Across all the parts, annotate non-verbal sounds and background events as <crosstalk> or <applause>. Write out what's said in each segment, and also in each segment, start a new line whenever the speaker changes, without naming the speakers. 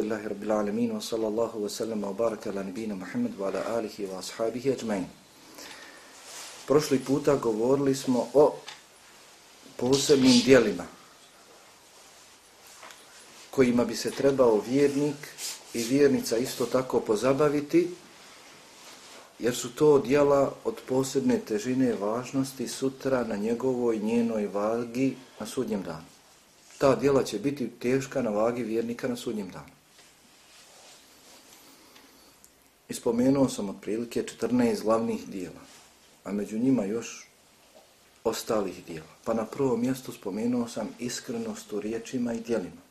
alhamdulillahi rabbil alamin wa sallallahu wa sallam wa baraka ala nabina Muhammad wa ala alihi wa ashabihi ajmain. Prošli puta govorili smo o posebnim dijelima kojima bi se trebao vjernik i vjernica isto tako pozabaviti jer su to dijela od posebne težine važnosti sutra na njegovoj njenoj vagi na sudnjem danu ta djela će biti teška na vagi vjernika na sudnjem danu. Ispomenuo sam otprilike 14 glavnih dijela, a među njima još ostalih dijela. Pa na prvom mjestu spomenuo sam iskrenost u riječima i dijelima.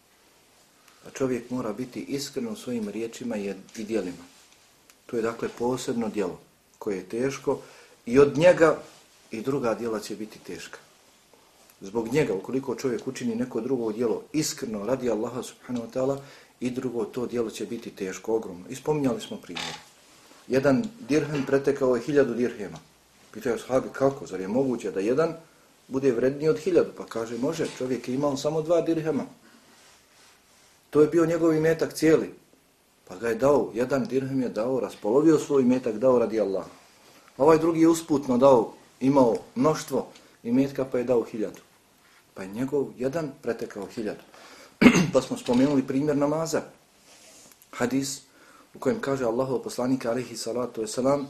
A čovjek mora biti iskren u svojim riječima i dijelima. To je dakle posebno dijelo koje je teško i od njega i druga dijela će biti teška zbog njega, ukoliko čovjek učini neko drugo djelo iskreno radi Allaha subhanahu wa ta'ala, i drugo to djelo će biti teško, ogromno. Ispominjali smo primjer. Jedan dirhem pretekao je hiljadu dirhema. Pitaju sahabi kako, zar je moguće da jedan bude vredniji od hiljadu? Pa kaže, može, čovjek je imao samo dva dirhema. To je bio njegov imetak cijeli. Pa ga je dao, jedan dirhem je dao, raspolovio svoj imetak, dao radi A Ovaj drugi je usputno dao, imao mnoštvo imetka pa je dao hiljadu pa je njegov jedan pretekao hiljadu. <clears throat> pa smo spomenuli primjer namaza. Hadis u kojem kaže Allahu poslanik alihi salatu wasalam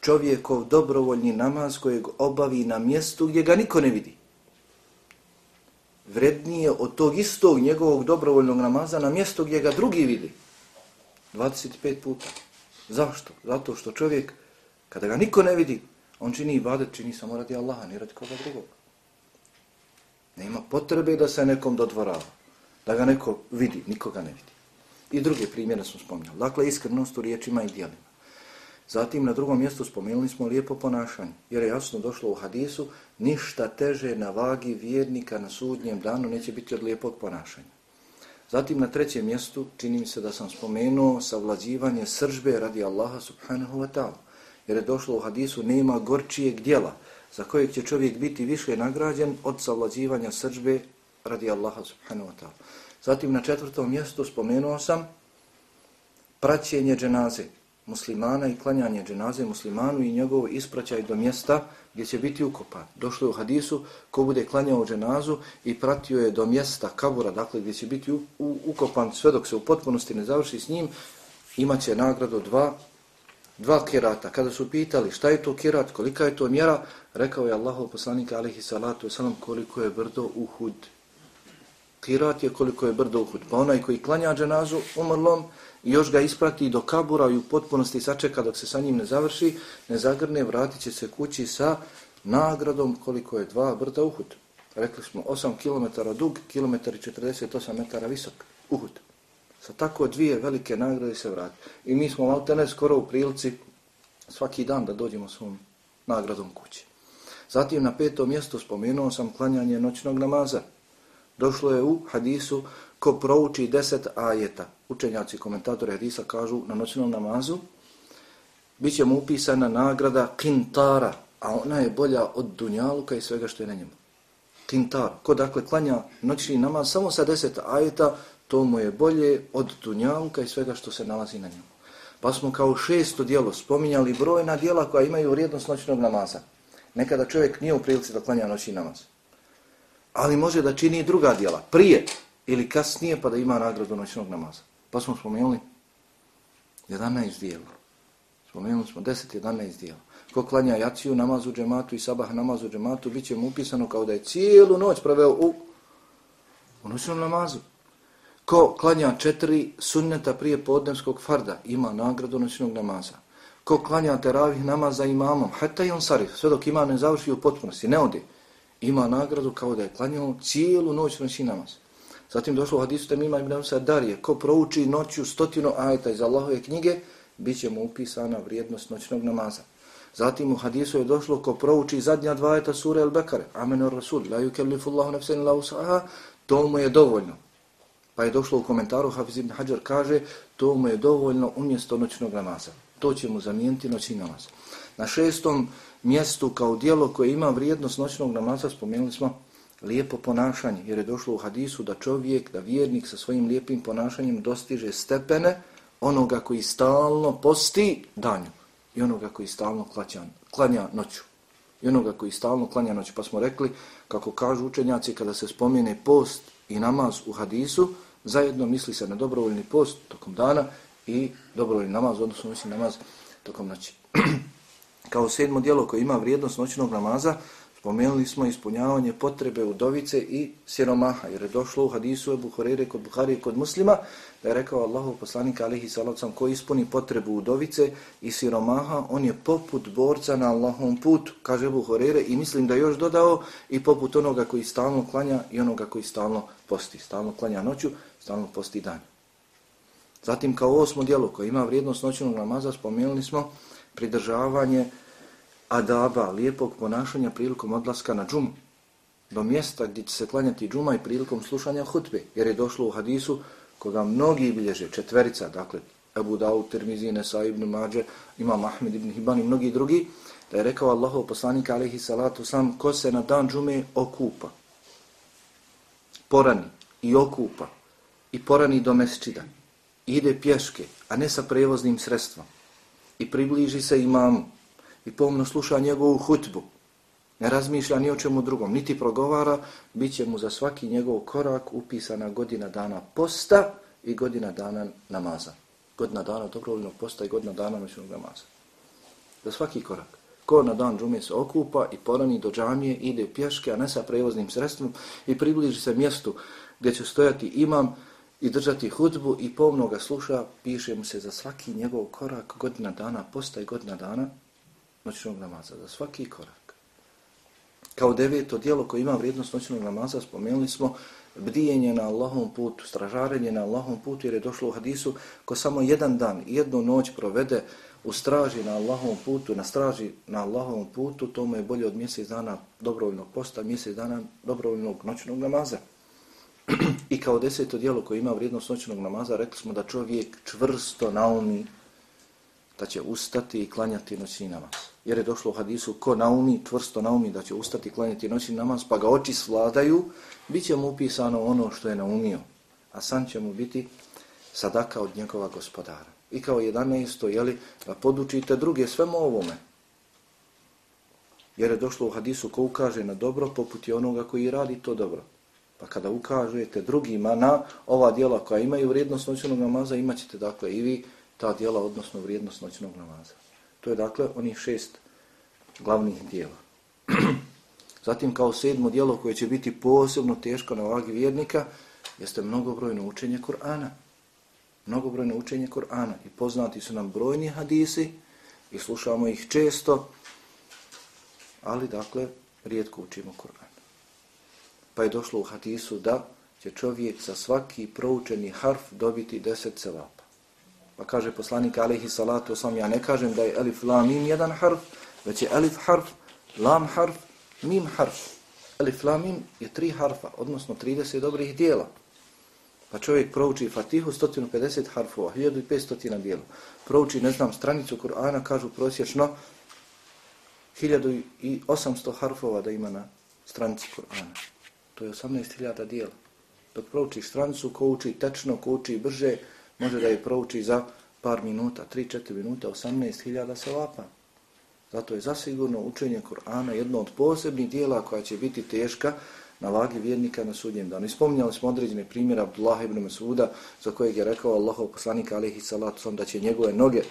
čovjekov dobrovoljni namaz kojeg obavi na mjestu gdje ga niko ne vidi. Vrednije od tog istog njegovog dobrovoljnog namaza na mjestu gdje ga drugi vidi. 25 puta. Zašto? Zato što čovjek, kada ga niko ne vidi, on čini ibadet, čini samo radi Allaha, ne radi koga drugog. Nema potrebe da se nekom dodvorava, da ga neko vidi, nikoga ne vidi. I druge primjere smo spominjali. Dakle, iskrenost u riječima i dijelima. Zatim, na drugom mjestu spomenuli smo lijepo ponašanje, jer je jasno došlo u hadisu, ništa teže na vagi vjernika na sudnjem danu neće biti od lijepog ponašanja. Zatim, na trećem mjestu, čini mi se da sam spomenuo savlađivanje sržbe radi Allaha subhanahu wa ta'ala. Jer je došlo u hadisu, nema gorčijeg dijela, za kojeg će čovjek biti više nagrađen od savlađivanja sržbe radi Allaha subhanahu wa ta'ala. Zatim na četvrtom mjestu spomenuo sam praćenje dženaze muslimana i klanjanje dženaze muslimanu i njegov ispraćaj do mjesta gdje će biti ukopan. Došlo je u hadisu ko bude klanjao dženazu i pratio je do mjesta kabura, dakle gdje će biti u, u, ukopan sve dok se u potpunosti ne završi s njim, imaće nagradu dva dva kirata. Kada su pitali šta je to kirat, kolika je to mjera, rekao je Allahov poslanik alihi salatu wasalam koliko je brdo Uhud. Kirat je koliko je brdo Uhud. Pa onaj koji klanja dženazu umrlom i još ga isprati do kabura i u potpunosti sačeka dok se sa njim ne završi, ne zagrne, vratit će se kući sa nagradom koliko je dva brda Uhud. Rekli smo 8 km dug, kilometar 48 metara visok. Uhud sa tako dvije velike nagrade se vrati. I mi smo malo skoro u prilici svaki dan da dođemo svom nagradom kući. Zatim na petom mjestu spomenuo sam klanjanje noćnog namaza. Došlo je u hadisu ko prouči deset ajeta. Učenjaci komentatori hadisa kažu na noćnom namazu bit će mu upisana nagrada kintara, a ona je bolja od dunjaluka i svega što je na njemu. Kintar, ko dakle klanja noćni namaz samo sa deset ajeta, to mu je bolje od dunjaluka i svega što se nalazi na njemu. Pa smo kao šesto dijelo spominjali brojna dijela koja imaju vrijednost noćnog namaza. Nekada čovjek nije u prilici da klanja noćni namaz. Ali može da čini druga dijela, prije ili kasnije pa da ima nagradu noćnog namaza. Pa smo spomenuli 11 dijela. Spomenuli smo 10-11 dijela. Ko klanja jaciju namazu džematu i sabah namazu džematu, bit će mu upisano kao da je cijelu noć proveo u, u noćnom namazu. Ko klanja četiri sunneta prije podnevskog farda, ima nagradu noćnog namaza. Ko klanja teravih namaza imamom, hajta i on sarif, sve dok ima ne završi u potpunosti, ne ode, ima nagradu kao da je klanjao cijelu noć noći namaz. Zatim došlo u hadisu da ima ibn Amsa Darije, ko prouči noću stotinu ajta iz Allahove knjige, bit će mu upisana vrijednost noćnog namaza. Zatim u hadisu je došlo ko prouči zadnja dva ajta sure El-Bekare, Amenor rasul, la yukellifullahu nefsen la usaha, to mu je dovoljno. Pa je došlo u komentaru, Hafiz ibn Hajar kaže, to mu je dovoljno umjesto noćnog namaza. To će mu zamijeniti noćni namaz. Na šestom mjestu kao dijelo koje ima vrijednost noćnog namaza spomenuli smo lijepo ponašanje, jer je došlo u hadisu da čovjek, da vjernik sa svojim lijepim ponašanjem dostiže stepene onoga koji stalno posti danju i onoga koji stalno klanja, klanja noću. I onoga koji stalno klanja noću. Pa smo rekli, kako kažu učenjaci, kada se spomene post i namaz u hadisu, zajedno misli se na dobrovoljni post tokom dana i dobrovoljni namaz, odnosno mislim namaz tokom noći. <clears throat> Kao sedmo dijelo koje ima vrijednost noćnog namaza, Spomenuli smo ispunjavanje potrebe udovice i siromaha, jer je došlo u hadisu Ebu Horeire kod Buhari kod muslima, da je rekao Allahu poslanik alihi salavcam, ko ispuni potrebu udovice i siromaha, on je poput borca na Allahom putu, kaže Ebu Horeire, i mislim da još dodao i poput onoga koji stalno klanja i onoga koji stalno posti, stalno klanja noću, stalno posti dan. Zatim kao osmo dijelo koje ima vrijednost noćnog namaza, spomenuli smo pridržavanje adaba, lijepog ponašanja prilikom odlaska na džumu, do mjesta gdje će se klanjati džuma i prilikom slušanja hutbe, jer je došlo u hadisu koga mnogi bilježe, četverica, dakle, Abu Dawud, Tirmizi, Nesa ibn Mađe, Imam Ahmed ibn Hiban i mnogi drugi, da je rekao Allahov poslanik, alaihi salatu sam, ko se na dan džume okupa, porani i okupa, i porani do mesčida, ide pješke, a ne sa prevoznim sredstvom, i približi se imamu, i pomno sluša njegovu hutbu, ne razmišlja ni o čemu drugom, niti progovara, bit će mu za svaki njegov korak upisana godina dana posta i godina dana namaza. Godina dana dobrovoljnog posta i godina dana noćnog namaza. Za svaki korak. Ko na dan džume se okupa i porani do džamije, ide pješke, a ne sa prevoznim sredstvom i približi se mjestu gdje će stojati imam i držati hudbu i pomno ga sluša, piše mu se za svaki njegov korak godina dana posta i godina dana noćnog namaza, za svaki korak. Kao deveto dijelo koje ima vrijednost noćnog namaza, spomenuli smo bdijenje na Allahom putu, stražarenje na Allahom putu, jer je došlo u hadisu ko samo jedan dan, jednu noć provede u straži na Allahom putu, na straži na Allahom putu, to mu je bolje od mjesec dana dobrovoljnog posta, mjesec dana dobrovoljnog noćnog namaza. I kao deseto dijelo koje ima vrijednost noćnog namaza, rekli smo da čovjek čvrsto naumi da će ustati i klanjati noćni namaz jer je došlo u hadisu ko naumi, čvrsto naumi da će ustati klanjati noćni namaz, pa ga oči svladaju, bit će mu upisano ono što je naumio, a san će mu biti sadaka od njegova gospodara. I kao 11. jeli, da podučite druge svemu ovome. Jer je došlo u hadisu ko ukaže na dobro, poput je onoga koji radi to dobro. Pa kada ukažujete drugima na ova dijela koja imaju vrijednost noćnog namaza, imat ćete dakle i vi ta dijela, odnosno vrijednost noćnog namaza. To je dakle onih šest glavnih dijela. <clears throat> Zatim kao sedmo dijelo koje će biti posebno teško na vagi vjernika jeste mnogobrojno učenje Kur'ana. Mnogobrojno učenje Kur'ana. I poznati su nam brojni hadisi i slušamo ih često, ali dakle rijetko učimo Kur'an. Pa je došlo u hadisu da će čovjek za svaki proučeni harf dobiti deset celapa. Pa kaže poslanik alaihi salatu osam, ja ne kažem da je elif lam mim jedan harf, već je elif harf, lam harf, mim harf. Elif lam mim je tri harfa, odnosno 30 dobrih dijela. Pa čovjek prouči Fatihu 150 harfova, 1500 dijela. Prouči, ne znam, stranicu Kur'ana, kažu prosječno 1800 harfova da ima na stranici Kur'ana. To je 18.000 dijela. Dok proučiš stranicu, ko uči tečno, ko uči brže, može da je prouči za par minuta, 3-4 minuta, 18.000 sevapa. Zato je zasigurno učenje Kur'ana jedno od posebnih dijela koja će biti teška na vagi vjernika na sudnjem danu. Ispominjali smo određene primjere Abdullah ibn Masuda za kojeg je rekao Allahov poslanik alaihi salatu sam da će njegove noge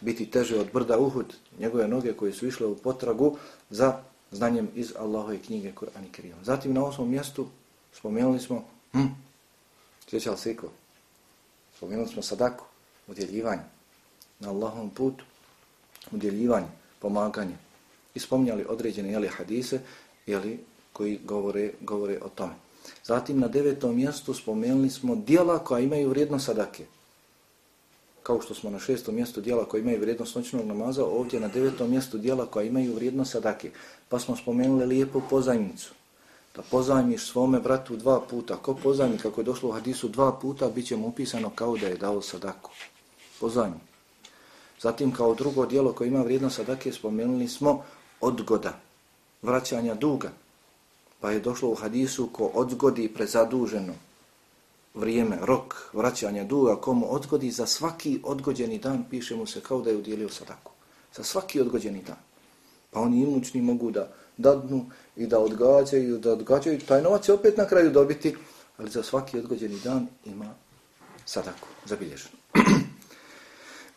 biti teže od brda Uhud, njegove noge koje su išle u potragu za znanjem iz Allahove knjige Kur'an i Kerim. Zatim na osmom mjestu spomenuli smo, hm, sjećali se iko, Spomenuli smo sadaku, udjeljivanje na Allahom putu, udjeljivanje, pomaganje. I spomnjali određene jeli, hadise jeli, koji govore, govore o tome. Zatim na devetom mjestu spomenuli smo dijela koja imaju vrijednost sadake. Kao što smo na šestom mjestu dijela koja imaju vrijednost noćnog namaza, ovdje na devetom mjestu dijela koja imaju vrijednost sadake. Pa smo spomenuli lijepu pozajnicu da pozajmiš svome bratu dva puta. Ko pozajmi, kako je došlo u hadisu, dva puta, bit će mu upisano kao da je dao sadaku. Pozajmi. Zatim kao drugo dijelo koje ima vrijednost sadake, spomenuli smo odgoda, vraćanja duga. Pa je došlo u hadisu ko odgodi prezaduženo vrijeme, rok vraćanja duga, komu odgodi za svaki odgođeni dan, piše mu se kao da je udjelio sadaku. Za svaki odgođeni dan. Pa oni imućni mogu da dadnu i da odgađaju, da odgađaju, taj novac je opet na kraju dobiti, ali za svaki odgođeni dan ima sadaku zabilježeno. <clears throat>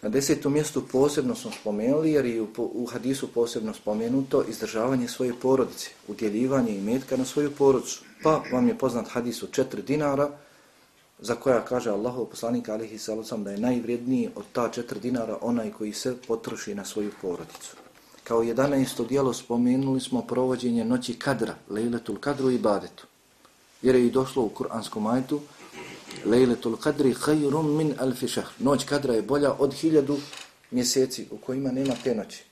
Na desetom mjestu posebno smo spomenuli, jer je u hadisu posebno spomenuto izdržavanje svoje porodice, udjeljivanje i na svoju porodicu. Pa vam je poznat hadis od četiri dinara, za koja kaže Allahov poslanik alihi sallam da je najvrijedniji od ta četiri dinara onaj koji se potroši na svoju porodicu. Kao 11. dijelo spomenuli smo provođenje noći kadra, lejletul kadru i badetu. Jer je i došlo u kuranskom ajtu, lejletul kadri hajrum min alfi šahr. Noć kadra je bolja od hiljadu mjeseci u kojima nema te noći.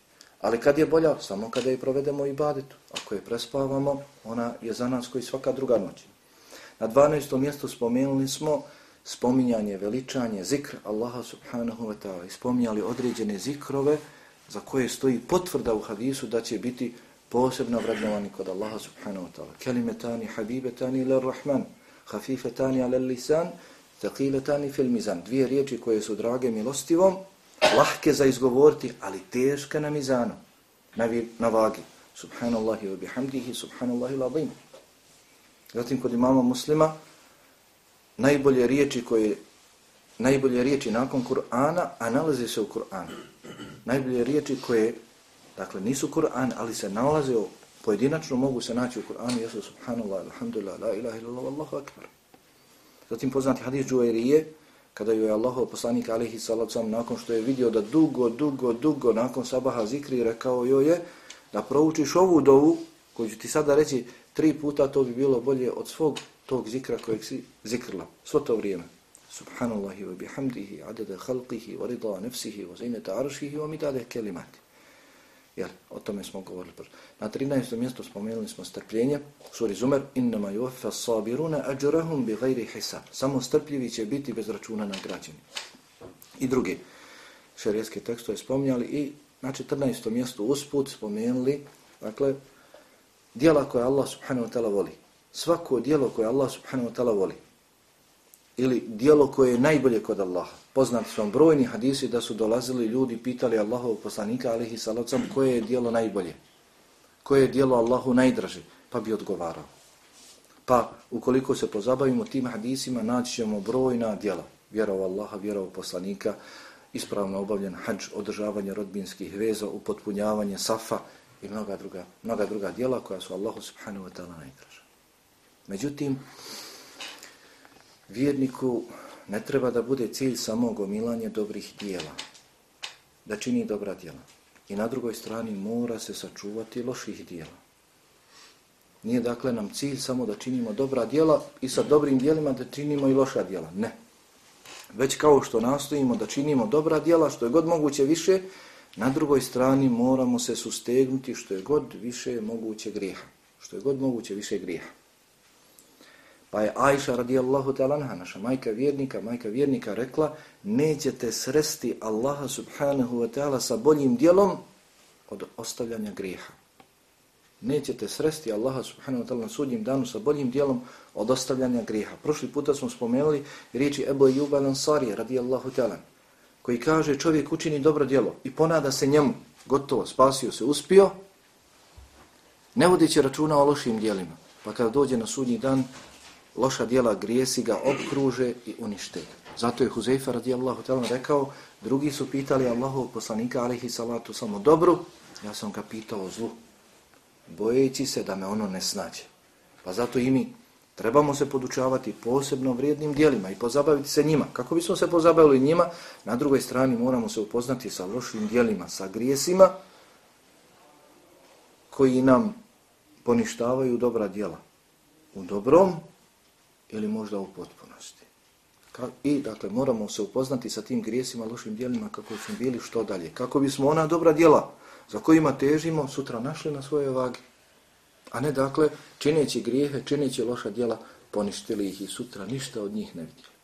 Ali kad je bolja? Samo kada je provedemo i badetu. Ako je prespavamo, ona je za nas koji svaka druga noć. Na 12. mjestu spomenuli smo spominjanje, veličanje, zikr Allaha subhanahu wa ta'ala. Spominjali određene zikrove za koje stoji potvrda u hadisu da će biti posebno vrednovani kod Allaha subhanahu wa ta'ala. Kelimetani habibetani ila rahman, hafifetani ala lisan, taqiletani fil mizan. Dvije riječi koje su drage milostivom, lahke za izgovoriti, ali teške na mizanu, na, na vagi. Subhanallahi wa bihamdihi, subhanallahi l'azim. Zatim kod imama muslima, najbolje riječi koje najbolje riječi nakon Kur'ana, a nalaze se u Kur'anu. Najbolje riječi koje, dakle, nisu Kur'an, ali se nalaze u, pojedinačno, mogu se naći u Kur'anu, jesu subhanallah, alhamdulillah, la ilaha illallah, allahu akbar. Zatim poznati hadis Džuvairije, kada je Allahov poslanik alihi salacom, nakon što je vidio da dugo, dugo, dugo, nakon sabaha zikri, rekao joj je da proučiš ovu dovu, koju ću ti sada reći, tri puta to bi bilo bolje od svog tog zikra kojeg si zikrla. Svo to vrijeme. Subhanallahi wa bihamdihi, adada khalqihi, wa rida nefsihi, wa zineta aršihi, wa midade kelimati. Jel, o tome smo govorili prvo. Na 13. mjestu spomenuli smo strpljenje. Suri Zumer, innama yuaffa sabiruna ađurahum bi gajri hisab. Samo strpljivi će biti bez računa nagrađeni. I drugi šerijetski tekstove spominjali i na 14. mjestu usput spomenuli, dakle, dijela koje Allah subhanahu wa ta'ala voli. Svako dijelo koje Allah subhanahu wa ta'ala voli. Ili dijelo koje je najbolje kod Allaha. Poznati su vam brojni hadisi da su dolazili ljudi, pitali Allahov poslanika, alihi salacom, koje je dijelo najbolje. Koje je dijelo Allahu najdraži. Pa bi odgovarao. Pa, ukoliko se pozabavimo tim hadisima, naći ćemo brojna dijela. Vjerova Allaha, vjerova poslanika, ispravno obavljen hađ, održavanje rodbinskih veza, upotpunjavanje safa, i mnoga druga, mnoga druga dijela koja su Allahu subhanahu wa ta'ala najdraža. Međutim, vjerniku ne treba da bude cilj samo gomilanje dobrih dijela, da čini dobra dijela. I na drugoj strani mora se sačuvati loših dijela. Nije dakle nam cilj samo da činimo dobra dijela i sa dobrim dijelima da činimo i loša dijela. Ne. Već kao što nastojimo da činimo dobra dijela, što je god moguće više, Na drugoj strani moramo se sustegnuti što je god više moguće grijeha. Što je god moguće više grijeha. Pa je Ajša radijallahu ta'ala naša majka vjernika, majka vjernika rekla nećete sresti Allaha subhanahu wa ta'ala sa boljim dijelom od ostavljanja grijeha. Nećete sresti Allaha subhanahu wa ta'ala na sudnjim danu sa boljim dijelom od ostavljanja grijeha. Prošli puta smo spomenuli riječi Ebu Ejuba Lansari radijallahu ta'ala koji kaže čovjek učini dobro djelo i ponada se njemu, gotovo, spasio se, uspio, ne vodeći računa o lošim dijelima. Pa kada dođe na sudnji dan, loša dijela grijesi ga obkruže i unište. Zato je Huzeyfa radijallahu talan rekao, drugi su pitali Allahov poslanika alaihi salatu samo dobru, ja sam ga pitao zlu, bojeći se da me ono ne snađe. Pa zato i mi Trebamo se podučavati posebno vrijednim dijelima i pozabaviti se njima. Kako bismo se pozabavili njima, na drugoj strani moramo se upoznati sa lošim dijelima, sa grijesima koji nam poništavaju dobra dijela. U dobrom ili možda u potpunosti. I dakle moramo se upoznati sa tim grijesima, lošim dijelima kako smo bili što dalje. Kako bismo ona dobra dijela za kojima težimo sutra našli na svoje vage. A ne dakle, čineći grijehe, čineći loša djela, poništili ih i sutra ništa od njih ne vidjeli.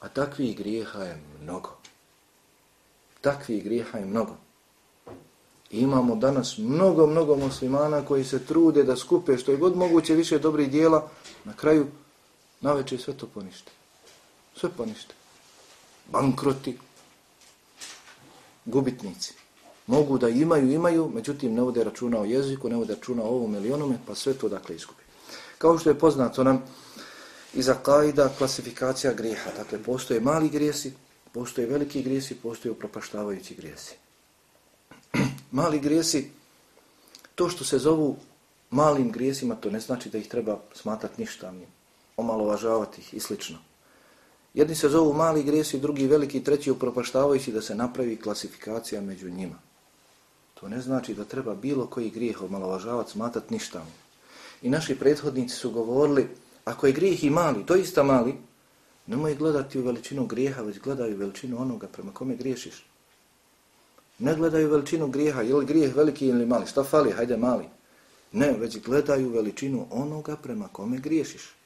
A takvih grijeha je mnogo. Takvih grijeha je mnogo. I imamo danas mnogo, mnogo muslimana koji se trude da skupe što je god moguće više dobrih dijela, na kraju na večer sve to ponište. Sve ponište. Bankroti, gubitnici. Mogu da imaju, imaju, međutim ne vode računa o jeziku, ne vode računa o ovom ili onome, pa sve to dakle izgubi. Kao što je poznato nam iza kaida klasifikacija grijeha. Dakle, postoje mali grijesi, postoje veliki grijesi, postoje upropaštavajući grijesi. <clears throat> mali grijesi, to što se zovu malim grijesima, to ne znači da ih treba smatrati ništa, omalovažavati ih i slično. Jedni se zovu mali grijesi, drugi veliki, treći upropaštavajući da se napravi klasifikacija među njima. To ne znači da treba bilo koji grijeh omalovažavati, smatati ništa. I naši prethodnici su govorili, ako je grijeh i mali, to isto mali, nemoj gledati u veličinu grijeha, već gledaju veličinu onoga prema kome griješiš. Ne gledaju veličinu grijeha, je li grijeh veliki ili mali, šta fali, hajde mali. Ne, već gledaju veličinu onoga prema kome griješiš.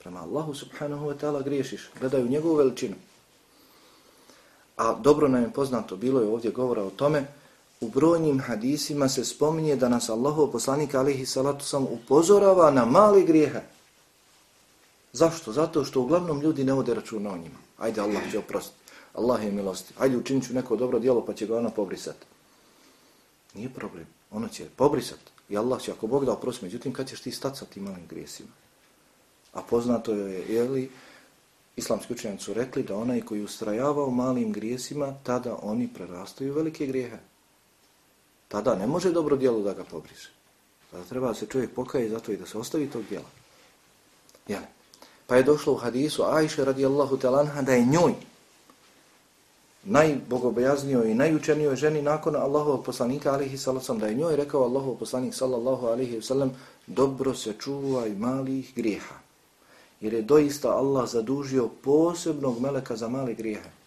Prema Allahu subhanahu wa ta'ala griješiš, gledaju njegovu veličinu. A dobro nam je poznato, bilo je ovdje govora o tome, u brojnim hadisima se spominje da nas Allahu poslanik alihi salatu sam upozorava na mali grijehe. Zašto? Zato što uglavnom ljudi ne vode računa o njima. Ajde, Allah će oprostiti. Allah je milosti. Ajde, učinit ću neko dobro djelo pa će ga ona pobrisati. Nije problem. Ono će pobrisati. I Allah će, ako Bog da oprosti, međutim, kad ćeš ti stati sa tim malim grijesima? A poznato je, je li, islamski učenjaci su rekli da onaj koji ustrajava u malim grijesima, tada oni prerastaju velike grijehe. Tada ne može dobro djelo da ga pobriše. Tada treba da se čovjek pokaje zato i da se ostavi tog djela. Jeli? Pa je došlo u hadisu Ajše radijallahu talanha da je njoj najbogobojaznijoj i najučenijoj ženi nakon Allahovog poslanika alihi sallam da je njoj rekao Allahov poslanik sallallahu alihi sallam dobro se čuvaj malih grijeha. Jer je doista Allah zadužio posebnog meleka za male grijehe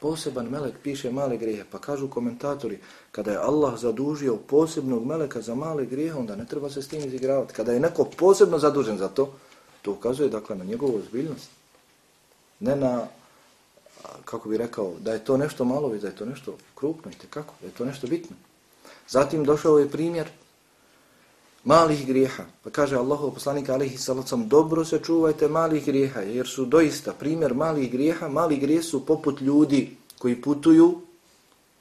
poseban melek piše male grijehe. Pa kažu komentatori, kada je Allah zadužio posebnog meleka za male grijehe, onda ne treba se s tim izigravati. Kada je neko posebno zadužen za to, to ukazuje dakle na njegovu ozbiljnost. Ne na, kako bi rekao, da je to nešto malo, da je to nešto krupno i tekako, da je to nešto bitno. Zatim došao je primjer malih grijeha. Pa kaže Allahov poslanik alihi salacom, dobro se čuvajte malih grijeha, jer su doista primjer malih grijeha. Mali grije su poput ljudi koji putuju,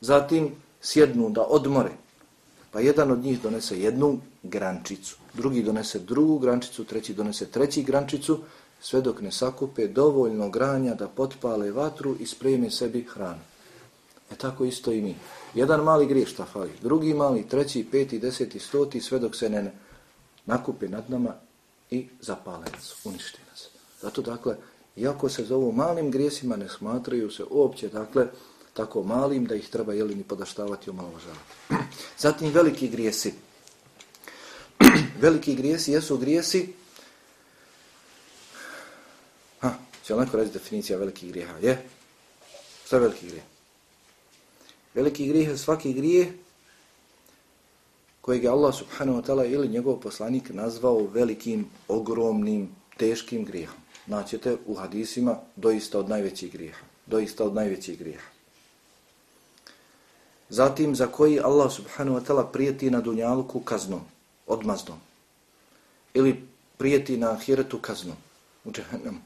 zatim sjednu da odmore. Pa jedan od njih donese jednu grančicu, drugi donese drugu grančicu, treći donese treći grančicu, sve dok ne sakupe dovoljno granja da potpale vatru i spreme sebi hranu. E tako isto i mi. Jedan mali grijeh šta fali, drugi mali, treći, peti, deseti, stoti, sve dok se ne nakupe nad nama i zapale nas, uništi nas. Zato dakle, iako se zovu malim grijesima, ne smatraju se uopće, dakle, tako malim da ih treba jeli ni podaštavati i omalovažavati. <clears throat> Zatim veliki grijesi. <clears throat> veliki grijesi jesu grijesi Ha, će li neko reći definicija velikih grijeha? Je? Šta je veliki grijeh? Veliki grijeh je svaki grijeh kojeg je Allah subhanahu wa ta'ala ili njegov poslanik nazvao velikim, ogromnim, teškim grijehom. Znači, Naćete u hadisima doista od najvećih grijeha. Doista od najvećih grijeha. Zatim za koji Allah subhanahu wa ta'ala prijeti na dunjalku kaznom, odmaznom. Ili prijeti na ahiretu kaznom, u džahennemu.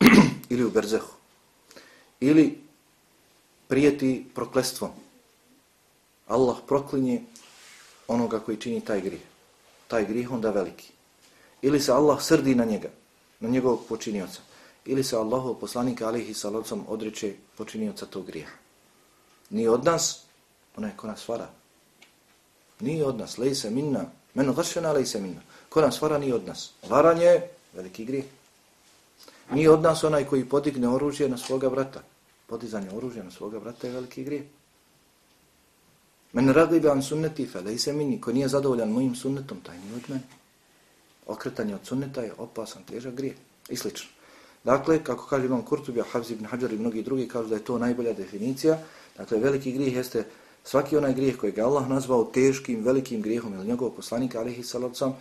<clears throat> ili u berzehu. Ili prijeti proklestvom. Allah proklinje onoga koji čini taj grih. Taj grih onda veliki. Ili se Allah srdi na njega, na njegovog počinioca. Ili se Allahov poslanika alihi salocom odreće počinioca tog grijeha. Nije od nas, onaj ko nas vara. Nije od nas, lej se minna. Meno vršena, lej se minna. Ko nas vara, nije od nas. Varanje, veliki grih. Nije od nas onaj koji podigne oružje na svoga brata. Podizanje oružja na svoga brata je veliki grijeh. Men radi bi an sunneti fe lejse mini, ko nije zadovoljan mojim sunnetom, taj nije od mene. Okretanje od sunneta je opasan, težak grije i slično. Dakle, kako kaže Imam Kurtubi, Havzi ibn Hajar i mnogi drugi kažu da je to najbolja definicija. Dakle, veliki grijeh jeste svaki onaj grijeh koji je Allah nazvao teškim, velikim grijehom ili njegov poslanik, alihi salavcam,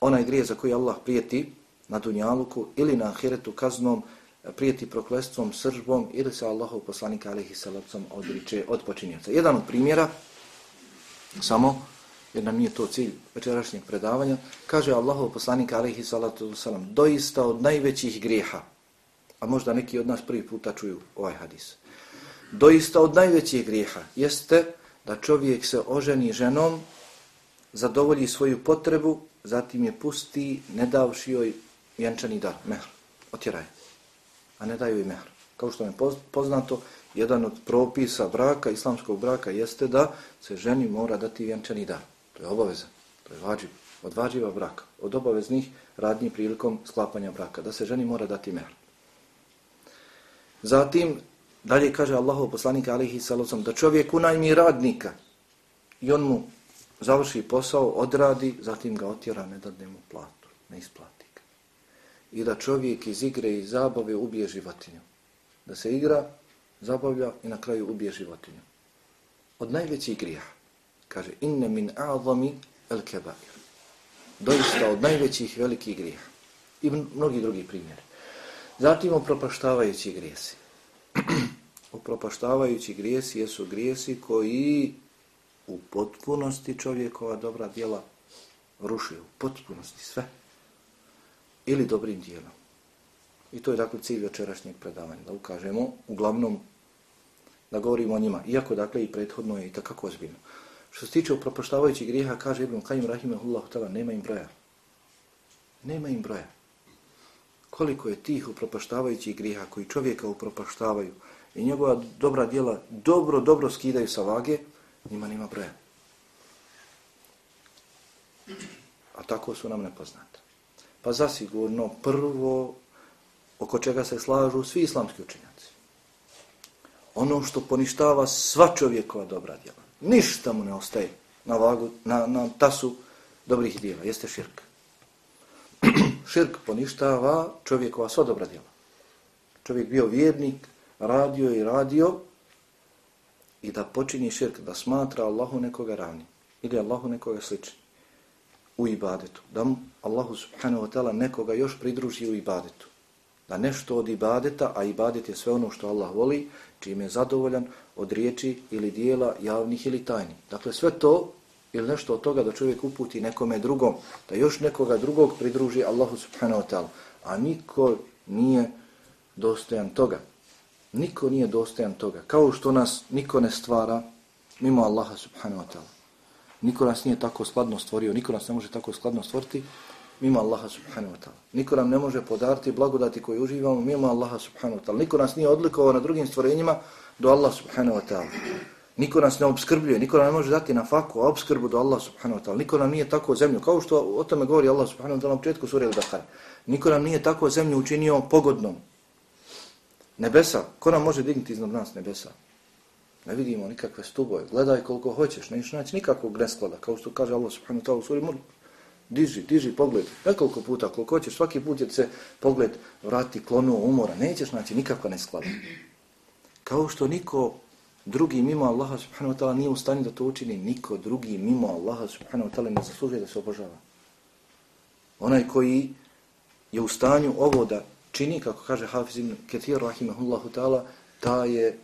onaj grijeh za koji Allah prijeti na dunjaluku ili na ahiretu kaznom, prijeti proklestvom, sržbom ili se Allahov poslanik, alihi salavcam, odriče od počinjeca. Jedan od primjera Samo, jer nam nije to cilj večerašnjeg predavanja, kaže Allahov poslanik alaihi salatu wasalam, doista od najvećih grijeha, a možda neki od nas prvi puta čuju ovaj hadis, doista od najvećih grijeha jeste da čovjek se oženi ženom, zadovolji svoju potrebu, zatim je pusti, ne davši joj vjenčani dar, mehr, otjeraj, a ne daju joj mehr. Kao što je poznato, jedan od propisa braka, islamskog braka, jeste da se ženi mora dati vjenčani dar. To je obaveza, to je vađiv, od vađiva braka, od obaveznih radnji prilikom sklapanja braka, da se ženi mora dati mehr. Zatim, dalje kaže Allahov poslanika alihi salocom, da čovjek unajmi radnika i on mu završi posao, odradi, zatim ga otjera, ne dadne mu platu, ne isplati ga. I da čovjek iz igre i zabave ubije životinju. Da se igra, zabavlja i na kraju ubije životinju. Od najvećih grija, kaže, inne min a'zami el kebair. Doista od najvećih velikih grijeha. I mnogi drugi primjeri. Zatim opropaštavajući grijesi. <clears throat> opropaštavajući grijesi jesu grijesi koji u potpunosti čovjekova dobra djela rušuju. U potpunosti sve. Ili dobrim dijelom. I to je dakle cilj večerašnjeg predavanja. Da ukažemo, uglavnom, da govorimo o njima. Iako dakle i prethodno je i takako ozbiljno. Što se tiče upropaštavajućih grijeha, kaže Ibn Kajim Rahimahullahu tada, nema im broja. Nema im broja. Koliko je tih upropaštavajućih grijeha koji čovjeka upropaštavaju i njegova dobra djela dobro, dobro skidaju sa vage, njima nima broja. A tako su nam nepoznate. Pa zasigurno prvo oko čega se slažu svi islamski učenjaci. Ono što poništava sva čovjekova dobra djela. Ništa mu ne ostaje na, vagu, na, na tasu dobrih djela. Jeste širk. <clears throat> širk poništava čovjekova sva dobra djela. Čovjek bio vjernik, radio i radio i da počini širk, da smatra Allahu nekoga ravni ili Allahu nekoga slični u ibadetu. Da mu Allahu subhanahu wa ta'ala nekoga još pridruži u ibadetu. Da nešto od ibadeta, a ibadet je sve ono što Allah voli, čim je zadovoljan od riječi ili dijela javnih ili tajni. Dakle, sve to ili nešto od toga da čovjek uputi nekome drugom, da još nekoga drugog pridruži Allahu subhanahu wa ta'ala. A niko nije dostojan toga. Niko nije dostojan toga. Kao što nas niko ne stvara mimo Allaha subhanahu wa ta'ala. Niko nas nije tako skladno stvorio, niko nas ne može tako skladno stvoriti mimo Allaha subhanahu wa ta'ala. Niko nam ne može podariti blagodati koje uživamo mimo Allaha subhanahu wa ta'ala. Niko nas nije odlikovao na drugim stvorenjima do Allah subhanahu wa ta'ala. Niko nas ne obskrbljuje, niko nam ne može dati na faku obskrbu do Allah subhanahu wa ta'ala. Niko nam nije tako zemlju, kao što o tome govori Allah subhanahu wa ta'ala na početku sura Al-Baqara. Niko nam nije tako zemlju učinio pogodnom. Nebesa, ko nam može dignuti iznad nas nebesa? Ne vidimo nikakve stubove. Gledaj koliko hoćeš, nećeš naći nikakvog nesklada, kao što kaže Allah subhanahu wa ta'ala u suri Mulk. Diži, diži pogled, nekoliko puta, koliko hoćeš, svaki put će se pogled vrati klonuo umora, nećeš naći nikakva nesklada. Kao što niko drugi mimo Allaha subhanahu wa ta'ala nije u stanju da to učini, niko drugi mimo Allaha subhanahu wa ta'ala ne zaslužuje da se obožava. Onaj koji je u stanju ovo da čini, kako kaže Hafiz ibn Ketir, rahimahullahu ta'ala, ta je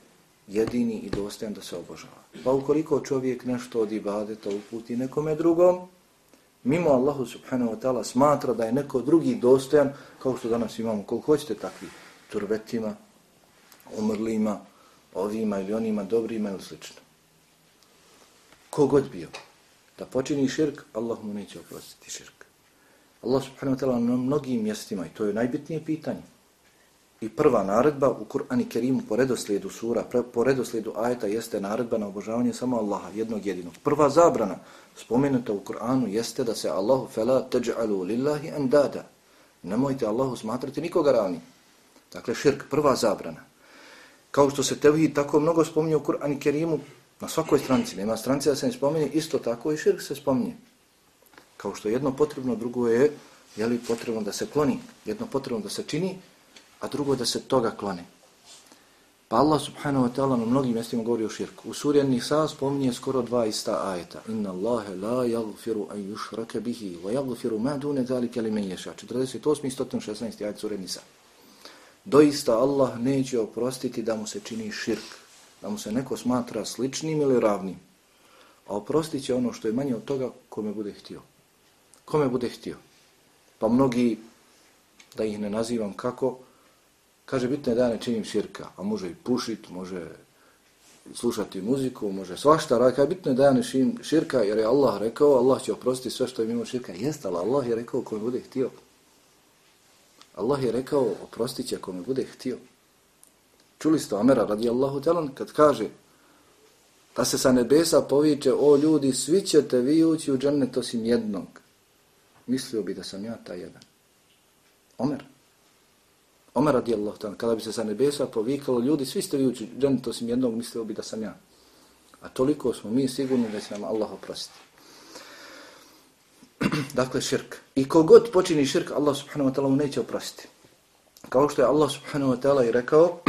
jedini i dostajan da se obožava. Pa ukoliko čovjek nešto od ibadeta uputi nekome drugom, mimo Allahu subhanahu wa ta'ala smatra da je neko drugi dostojan, kao što danas imamo, koliko hoćete takvi turbetima, umrlima, ovima ili onima, dobrima ili slično. Kogod bio, da počini širk, Allah mu neće oprostiti širk. Allah subhanahu wa ta'ala na mnogim mjestima, i to je najbitnije pitanje, i prva naredba u Kur'ani Kerimu po redoslijedu sura, po redoslijedu ajeta jeste naredba na obožavanje samo Allaha, jednog jedinog. Prva zabrana spomenuta u Kur'anu jeste da se Allahu fela teđ'alu lillahi andada. Nemojte Allahu smatrati nikoga ravni. Dakle, širk, prva zabrana. Kao što se tevhid tako mnogo spominje u Kur'ani Kerimu, na svakoj stranci, nema stranci da se ne spominje, isto tako i širk se spominje. Kao što jedno potrebno, drugo je, je li potrebno da se kloni, jedno potrebno da se čini, a drugo da se toga klone. Pa Allah subhanahu wa ta'ala na mnogim mjestima govori o širku. U suri An-Nisa spominje skoro dva ista ajeta. Inna Allahe la yagfiru an yushraka bihi wa yagfiru ma dune zalika li men ješa. 48. i 116. ajet suri Nisa. Doista Allah neće oprostiti da mu se čini širk. Da mu se neko smatra sličnim ili ravnim. a oprostit će ono što je manje od toga kome bude htio. Kome bude htio. Pa mnogi, da ih ne nazivam kako, kaže bitno je da ne činim širka, a može i pušit, može slušati muziku, može svašta raditi, kaže, bitno je da ja ne činim širka, jer je Allah rekao, Allah će oprostiti sve što je mimo širka. Jeste, ali Allah je rekao kome bude htio. Allah je rekao, oprostit će kome bude htio. Čuli ste Amera radijallahu talan kad kaže da se sa nebesa poviče, o ljudi, svi ćete vi ući u džennet osim jednog. Mislio bi da sam ja taj jedan. Omer. Omer radijallahu talan, kada bi se sa nebesa povikalo, ljudi, svi ste vi ući u džennet osim jednog, mislio bi da sam ja. A toliko smo mi sigurni da će nam Allah oprostiti. <clears throat> dakle, širk. I kogod počini širk, Allah subhanahu wa ta'ala mu neće oprostiti. Kao što je Allah subhanahu wa ta'ala i rekao,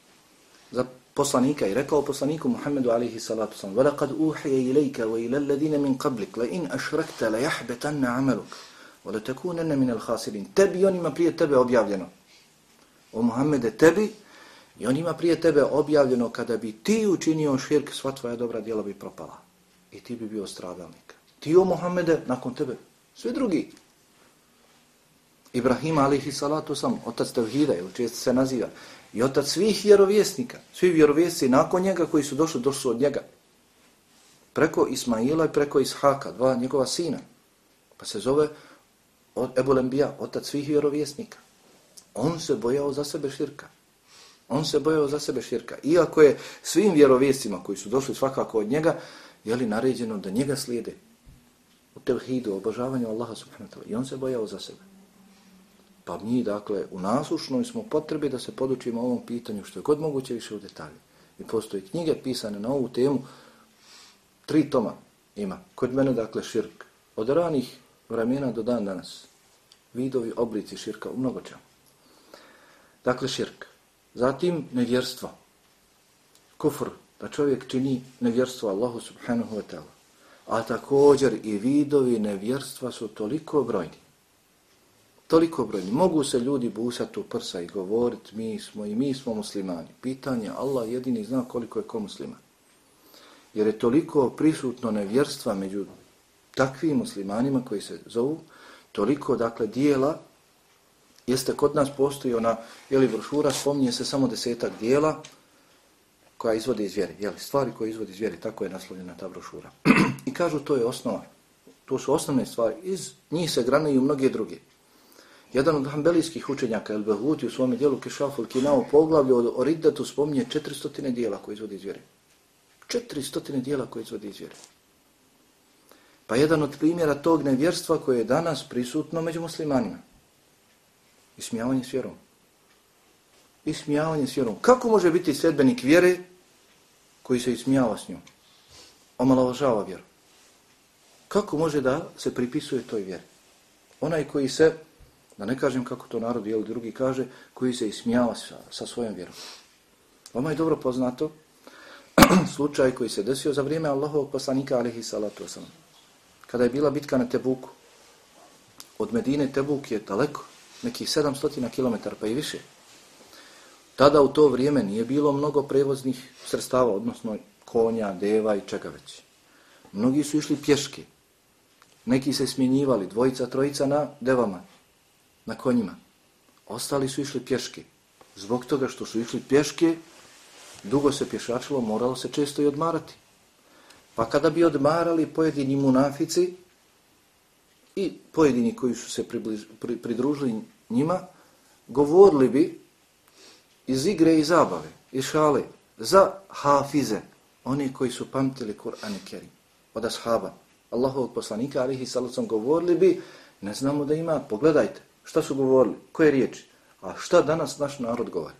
<clears throat> za poslanika i rekao poslaniku Muhammedu alaihi salatu sallam وَلَقَدْ أُوحِيَ إِلَيْكَ وَإِلَى الَّذِينَ مِنْ قَبْلِكَ لَإِنْ أَشْرَكْتَ لَيَحْبَتَنَّ عَمَلُكَ وَلَتَكُونَنَّ مِنَ الْخَاسِرِينَ Tebi onima prije tebe objavljeno. O Muhammede, tebi i onima prije tebe objavljeno kada bi ti učinio širk, sva tvoja dobra djela bi propala. I ti bi bio stradalnik. Ti o Muhammede, nakon tebe, svi drugi. Ibrahim alihi salatu sam, otac Tevhida, ili često se naziva, i otac svih vjerovjesnika, svi vjerovjesci nakon njega koji su došli, došli su od njega. Preko Ismaila i preko Ishaka, dva njegova sina. Pa se zove Ebu Lembija, otac svih vjerovjesnika. On se bojao za sebe širka. On se bojao za sebe širka. Iako je svim vjerovjescima koji su došli svakako od njega, je li naređeno da njega slijede u tevhidu, obožavanju Allaha subhanahu wa ta'ala. I on se bojao za sebe. Pa mi, dakle, u nasušnoj smo potrebi da se podučimo ovom pitanju što je god moguće više u detalju. I postoje knjige pisane na ovu temu, tri toma ima. Kod mene, dakle, širk. Od ranih vremena do dan danas. Vidovi, oblici širka u mnogo čemu. Dakle, širk. Zatim, nevjerstvo. Kufr, da čovjek čini nevjerstvo Allahu subhanahu wa ta'ala. A također i vidovi nevjerstva su toliko brojni toliko brojni. Mogu se ljudi busati u prsa i govoriti mi smo i mi smo muslimani. Pitanje, Allah jedini zna koliko je ko musliman. Jer je toliko prisutno nevjerstva među takvim muslimanima koji se zovu, toliko dakle dijela, jeste kod nas postoji ona, jeli brošura, spominje se samo desetak dijela koja izvode iz vjere. Jeli, stvari koje izvode iz vjere, tako je naslovljena ta brošura. <clears throat> I kažu to je osnova. To su osnovne stvari. Iz njih se granaju mnoge druge. Jedan od hambelijskih učenjaka, El Behuti, u svom dijelu Kešafu Kinao poglavlju o Oridatu spominje 400 dijela koje izvode iz vjere. 400 dijela koje izvode iz vjere. Pa jedan od primjera tog nevjerstva koje je danas prisutno među muslimanima. Ismijavanje s vjerom. Ismijavanje s vjerom. Kako može biti sledbenik vjere koji se ismijava s njom? Omalovažava vjeru. Kako može da se pripisuje toj vjeri? Onaj koji se Da ne kažem kako to narod ili drugi kaže, koji se ismijava sa, sa svojom vjerom. Vama je dobro poznato <clears throat> slučaj koji se desio za vrijeme Allahovog poslanika, alihi salatu wasalam. Kada je bila bitka na Tebuku, od Medine Tebuk je daleko, nekih 700 km pa i više. Tada u to vrijeme nije bilo mnogo prevoznih sredstava, odnosno konja, deva i čega već. Mnogi su išli pješke. Neki se smjenjivali, dvojica, trojica na devama, na konjima. Ostali su išli pješke. Zbog toga što su išli pješke, dugo se pješačilo, moralo se često i odmarati. Pa kada bi odmarali pojedini munafici i pojedini koji su se približ, pri, pridružili njima, govorili bi iz igre i zabave, i šale, za hafize, oni koji su pamtili Kur'an i Kerim, od ashaba, Allahovog poslanika, alihi salacom, govorili bi, ne znamo da ima, pogledajte, Šta su govorili? Koje riječi? A šta danas naš narod govori?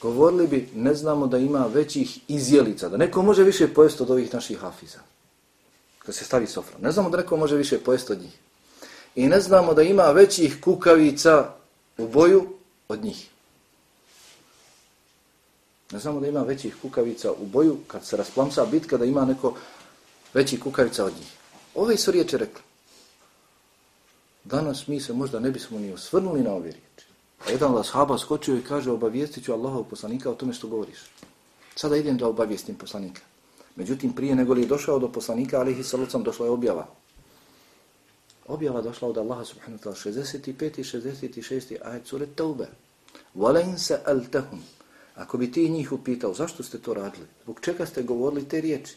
Govorili bi, ne znamo da ima većih izjelica, da neko može više pojesti od ovih naših hafiza. Kad se stavi sofra. Ne znamo da neko može više pojesti od njih. I ne znamo da ima većih kukavica u boju od njih. Ne znamo da ima većih kukavica u boju kad se rasplamsa bitka da ima neko veći kukavica od njih. Ove su riječi rekli. Danas mi se možda ne bismo ni osvrnuli na ove riječi. A jedan od ashaba skočio i kaže obavijestit ću Allahov poslanika o tome što govoriš. Sada idem da obavijestim poslanika. Međutim, prije nego li je došao do poslanika, alihi sallam, došla je objava. Objava došla od Allaha subhanahu wa ta'ala 65. i 66. ajet sura Taube. وَلَيْنْ سَأَلْتَهُمْ Ako bi ti njih upitao, zašto ste to radili? Zbog čega ste govorili te riječi?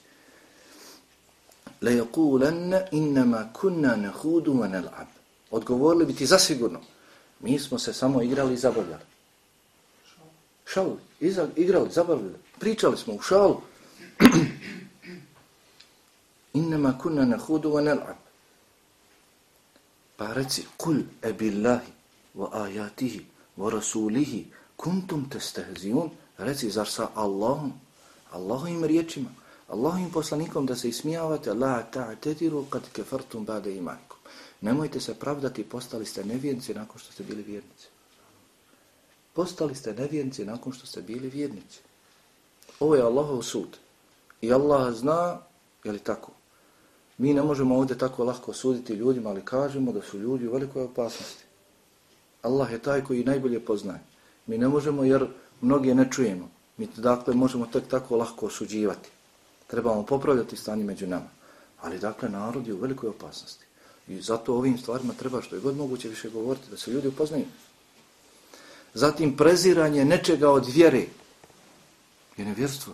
لَيَقُولَنَّ إِنَّمَا كُنَّا نَهُودُ وَنَلْعَبْ Odgovorili bi ti zasigurno. Mi smo se samo igrali i zabavljali. Šalu. Igrali, zabavljali. Pričali smo u šalu. <clears throat> innama kunna nahudu wa nal'ab. Pa reci, kul e billahi wa ajatihi wa rasulihi kuntum testehzijun. Reci, zar sa Allahom, Allahovim riječima, Allahovim poslanikom da se ismijavate, la ta'tediru kad kefartum bade imanikom. Nemojte se pravdati, postali ste nevjenci nakon što ste bili vjernici. Postali ste nevjenci nakon što ste bili vjernici. Ovo je Allahov sud. I Allah zna, je li tako? Mi ne možemo ovdje tako lahko suditi ljudima, ali kažemo da su ljudi u velikoj opasnosti. Allah je taj koji najbolje poznaje. Mi ne možemo jer mnogi ne čujemo. Mi dakle možemo tek tako lahko osuđivati. Trebamo popravljati stanje među nama. Ali dakle narod je u velikoj opasnosti. I zato ovim stvarima treba što je god moguće više govoriti, da se ljudi upoznaju. Zatim preziranje nečega od vjere je nevjerstvo.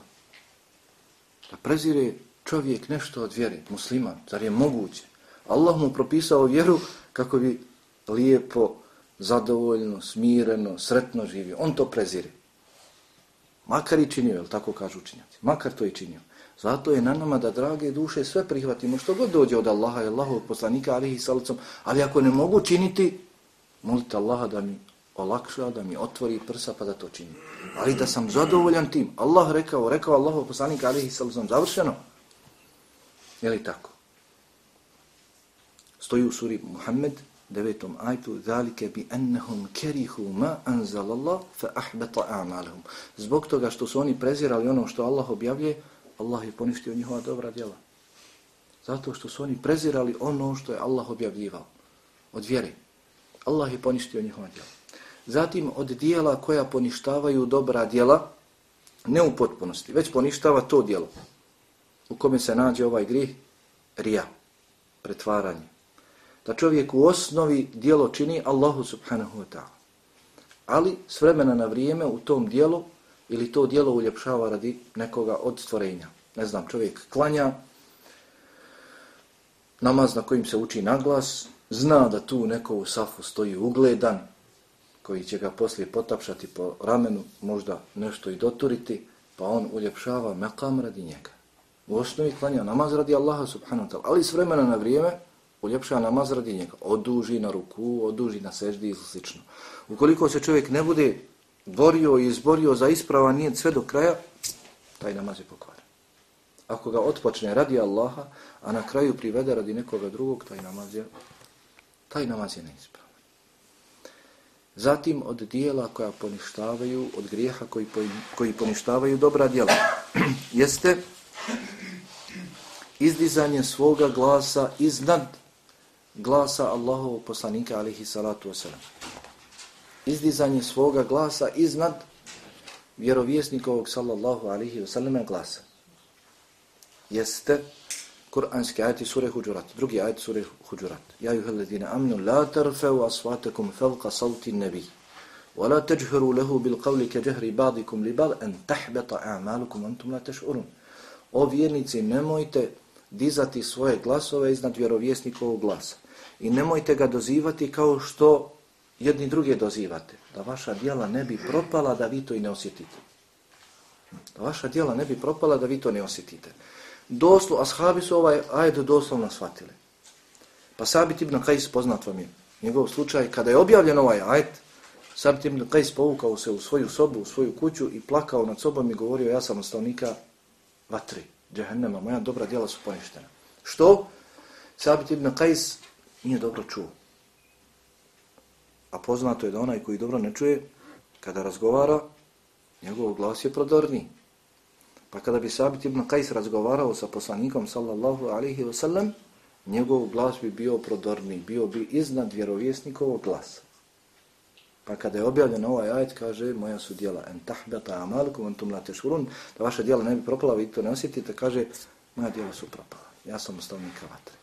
Da prezire čovjek nešto od vjere, musliman, zar je moguće? Allah mu propisao vjeru kako bi lijepo, zadovoljno, smireno, sretno živio. On to prezire. Makar i činio, jel tako kažu učinjaci. Makar to i činio. Zato je na nama da drage duše sve prihvatimo što god dođe od Allaha i Allahov poslanika alihi salicom, ali ako ne mogu činiti, molite Allaha da mi olakša, da mi otvori prsa pa da to čini. Ali da sam zadovoljan tim. Allah rekao, rekao Allahov poslanika alihi salicom, završeno. Je li tako? Stoji u suri Muhammed, devetom ajtu, zalike bi ennehum kerihu ma anzalallah fa ahbeta a'malahum. Zbog toga što su oni prezirali ono što Allah objavlje, Allah je poništio njihova dobra djela. Zato što su oni prezirali ono što je Allah objavljivao. Od vjere. Allah je poništio njihova djela. Zatim od dijela koja poništavaju dobra djela, ne u potpunosti, već poništava to djelo u kome se nađe ovaj grih, rija, pretvaranje. Da čovjek u osnovi dijelo čini Allahu subhanahu wa ta'ala. Ali s vremena na vrijeme u tom dijelu ili to dijelo uljepšava radi nekoga od stvorenja. Ne znam, čovjek klanja, namaz na kojim se uči naglas, zna da tu neko u safu stoji ugledan, koji će ga poslije potapšati po ramenu, možda nešto i doturiti, pa on uljepšava mekam radi njega. U osnovi klanja namaz radi Allaha subhanahu wa ta'ala, ali s vremena na vrijeme uljepša namaz radi njega. Oduži na ruku, oduži na seždi i slično. Ukoliko se čovjek ne bude borio i izborio za isprava nije sve do kraja, taj namaz je pokvaren. Ako ga otpočne radi Allaha, a na kraju privede radi nekoga drugog, taj namaz je, taj namaz je neispravan. Zatim od dijela koja poništavaju, od grijeha koji, koji poništavaju dobra dijela, <clears throat> jeste izdizanje svoga glasa iznad glasa Allahovog poslanika alihi salatu wasalam. Izdizanje svoga glasa iznad vjerovjesnikovog sallallahu alihi wasalam glasa. Jeste Kur'anski ajati sure Huđurat, drugi ajati sure Huđurat. Ja juha ladina amnu, la tarfeu asvatakum felqa sauti nebi. ولا تجهروا له بالقول كجهر بعضكم لبعض أن تحبط أعمالكم وأنتم لا تشعرون O vjernici, nemojte dizati svoje glasove iznad vjerovjesnikovog glasa. I nemojte ga dozivati kao što jedni druge dozivate. Da vaša dijela ne bi propala da vi to i ne osjetite. Da vaša dijela ne bi propala da vi to ne osjetite. Doslo, ashabi su ovaj ajed doslovno shvatili. Pa Sabit ibn Qais poznat vam je. Njegov slučaj, kada je objavljen ovaj ajed, Sabit ibn Qais povukao se u svoju sobu, u svoju kuću i plakao nad sobom i govorio ja sam stanovnika vatri, džahennema, moja dobra djela su poništena. Što? Sabit ibn Qais nije dobro čuo. A poznato je da onaj koji dobro ne čuje, kada razgovara, njegov glas je prodorni. Pa kada bi Sabit ibn Qais razgovarao sa poslanikom, sallallahu alaihi wasallam, njegov glas bi bio prodorni, bio bi iznad vjerovjesnikovog glasa. Pa kada je objavljen ovaj ajet, kaže, moja su dijela en amalku, amalukum antum la tashurun, da vaša dijela ne bi propala, vi to ne osjetite, kaže, moja dijela su propala. Ja sam ustavnika vatre.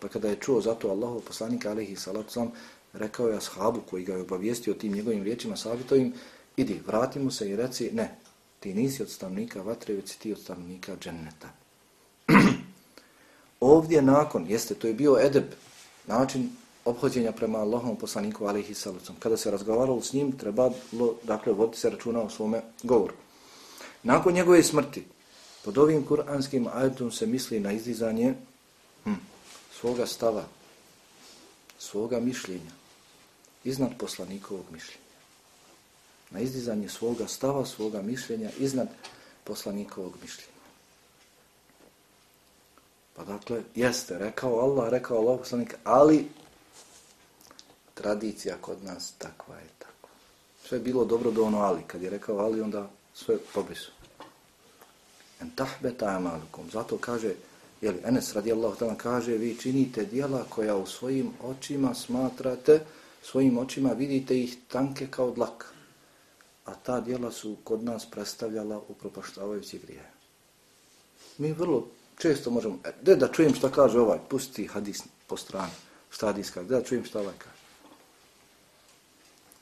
Pa kada je čuo zato Allahov poslanika alejhi salatu sam rekao je ashabu koji ga je obavijestio tim njegovim riječima savjetovim, idi, vrati mu se i reci, ne, ti nisi od stavnika vatre, već ti od stavnika dženneta. <clears throat> Ovdje nakon, jeste, to je bio edeb, način obhođenja prema Allahom poslaniku alaihi salacom. Kada se razgovaralo s njim, trebalo, dakle, voditi se računa o svome govoru. Nakon njegove smrti, pod ovim kuranskim ajetom se misli na izdizanje hm, svoga stava, svoga mišljenja, iznad poslanikovog mišljenja. Na izdizanje svoga stava, svoga mišljenja, iznad poslanikovog mišljenja. Pa dakle, jeste, rekao Allah, rekao Allah poslanik, ali tradicija kod nas takva je takva. Sve je bilo dobro do ono ali. Kad je rekao ali, onda sve pobrisu. En tahbeta amalukum. Zato kaže, jeli, Enes radijallahu ta'ala kaže, vi činite dijela koja u svojim očima smatrate, svojim očima vidite ih tanke kao dlak. A ta dijela su kod nas predstavljala upropaštavajući grije. Mi vrlo često možemo, e, da čujem šta kaže ovaj, pusti hadis po strani, šta hadis kaže, da čujem šta ovaj kaže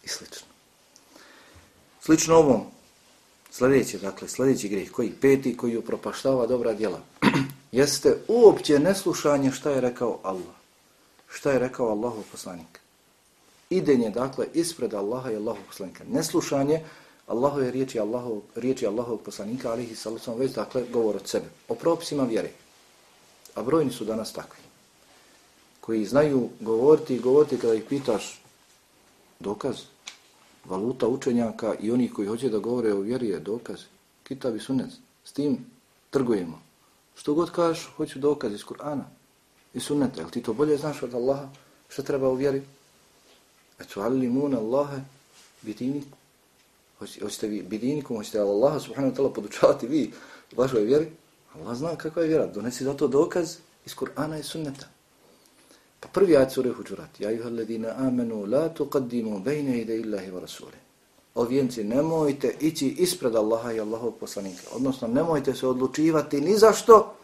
i slično. Slično ovom, sljedeći, dakle, sljedeći greh, koji peti, koji upropaštava dobra djela, <clears throat> jeste uopće neslušanje šta je rekao Allah. Šta je rekao Allahu poslanik. Idenje, dakle, ispred Allaha i Allahu poslanika. Neslušanje Allahu je riječi Allahu, riječi Allahu poslanika, alihi sallam, već, dakle, govor od sebe. O propisima vjere. A brojni su danas takvi. Koji znaju govoriti i govoriti kada ih pitaš dokaz, valuta učenjaka i oni koji hoće da govore o vjeri je dokaz. Kitab i sunet. S tim trgujemo. Što god kažeš, hoću dokaz iz Kur'ana i sunneta. Jel ti to bolje znaš od Allaha? Što treba u vjeri? Eto, alimun Allahe bidinikum. Hoćete vi bidinikom, hoćete Allaha subhanahu wa ta'la podučavati vi vašoj vjeri? Allah zna kakva je vjera. Donesi zato dokaz iz Kur'ana i sunneta. Pa prvi ajat sura Huđurat. Ja iha ledina amenu la tuqaddimu bejne ide illahi wa rasule. O vjenci, nemojte ići ispred Allaha i Allahov poslanika. Odnosno, nemojte se odlučivati ni za što,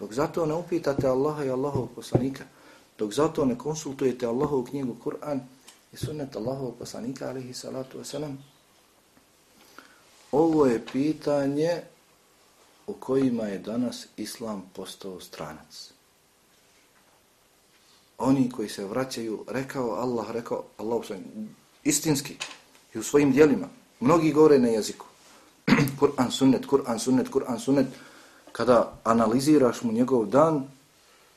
dok zato ne upitate Allaha i Allahov poslanika. Dok zato ne konsultujete Allahov knjigu Kur'an i sunnet Allahog poslanika, alihi salatu wasalam. Ovo je pitanje u kojima je danas Islam postao stranac oni koji se vraćaju, rekao Allah, rekao Allah u svojim, istinski i u svojim dijelima. Mnogi govore na jeziku. <clears throat> Kur'an sunnet, Kur'an sunnet, Kur'an sunnet. Kada analiziraš mu njegov dan,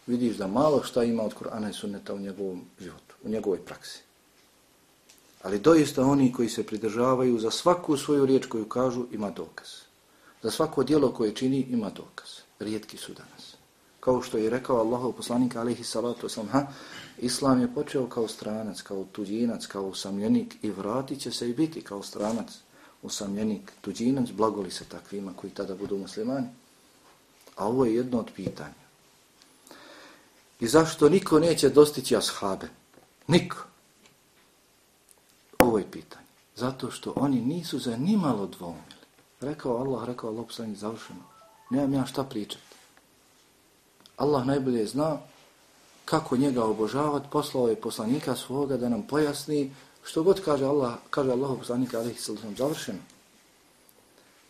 vidiš da malo šta ima od Kur'ana i sunneta u njegovom životu, u njegovoj praksi. Ali doista oni koji se pridržavaju za svaku svoju riječ koju kažu ima dokaz. Za svako dijelo koje čini ima dokaz. Rijetki su danas kao što je rekao Allahov poslanik alihi salatu wasalam, ha islam je počeo kao stranac kao tuđinac kao usamljenik i vratit će se i biti kao stranac usamljenik tuđinac blagoli se takvima koji tada budu muslimani. A ovo je jedno od pitanja. I zašto niko neće dostići ashabe? Niko. Ovo je pitanje. Zato što oni nisu za nimalo dvomili rekao Allah rekao Allah poslanik završeno. Nemam ja šta pričati Allah najbolje zna kako njega obožavati, poslao je poslanika svoga da nam pojasni što god kaže Allah, kaže Allahu poslanika alihi sallam završeno.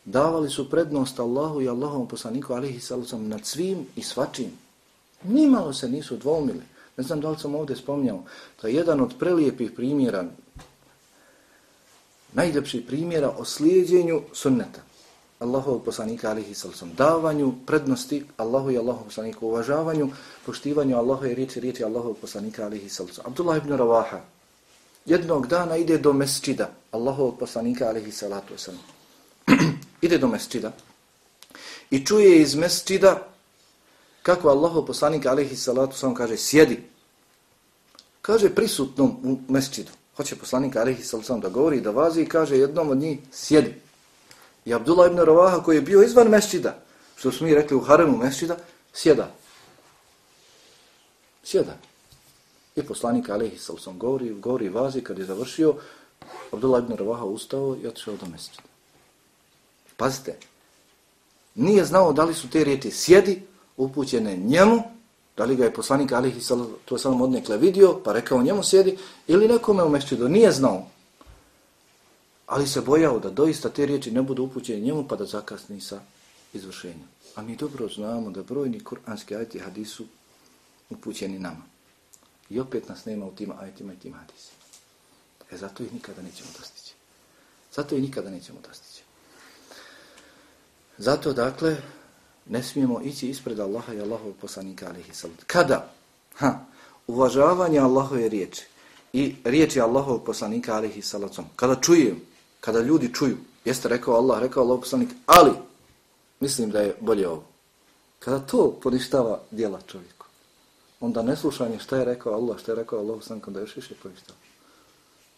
Davali su prednost Allahu i Allahovom poslaniku alihi sallam nad svim i svačim. Nimalo se nisu dvomili. Ne znam da li sam ovdje spomnjao. To je jedan od prelijepih primjera, najljepših primjera o slijedjenju sunneta. Allahovog poslanika alihi sallam, davanju prednosti Allahu i Allahovog poslanika, uvažavanju, poštivanju Allahove i riječi riječi Allahovog poslanika alihi sallam. Abdullah ibn Ravaha jednog dana ide do mesčida Allahovog poslanika alihi salatu wasallam. <clears throat> ide do mesčida i čuje iz mesčida kako Allahov poslanik alihi salatu wasallam kaže sjedi. Kaže prisutnom u mesčidu. Hoće poslanik alihi salatu da govori da vazi i kaže jednom od njih sjedi. I Abdullah ibn Ravaha koji je bio izvan mesčida, što smo mi rekli u haremu mesčida, sjeda. Sjeda. I poslanik Alehi Salsom govori, govori vazi kad je završio, Abdullah ibn Ravaha ustao i otišao do mjeseca. Pazite, nije znao da li su te riječi sjedi upućene njemu, da li ga je poslanik Alihi to sam odnekle vidio, pa rekao njemu sjedi, ili nekome u mešćidu, nije znao. Ali se bojao da doista te riječi ne budu upućene njemu, pa da zakasni sa izvršenjem. A mi dobro znamo da brojni kuranski ajti hadisu upućeni nama. I opet nas nema u tim ajtima i tim hadisima. E zato ih nikada nećemo dostići. Zato ih nikada nećemo dostići. Zato, dakle, ne smijemo ići ispred Allaha i Allahovog poslanika, alihi salat. Kada? Ha, uvažavanje Allahove riječi i riječi Allahovog poslanika, alihi salatom. Kada čujem, kada ljudi čuju, jeste rekao Allah, rekao Allah poslanik, ali, mislim da je bolje ovo. Kada to poništava dijela čovjeku, onda neslušanje šta je rekao Allah, šta je rekao Allah, poslanik, onda još više poništava.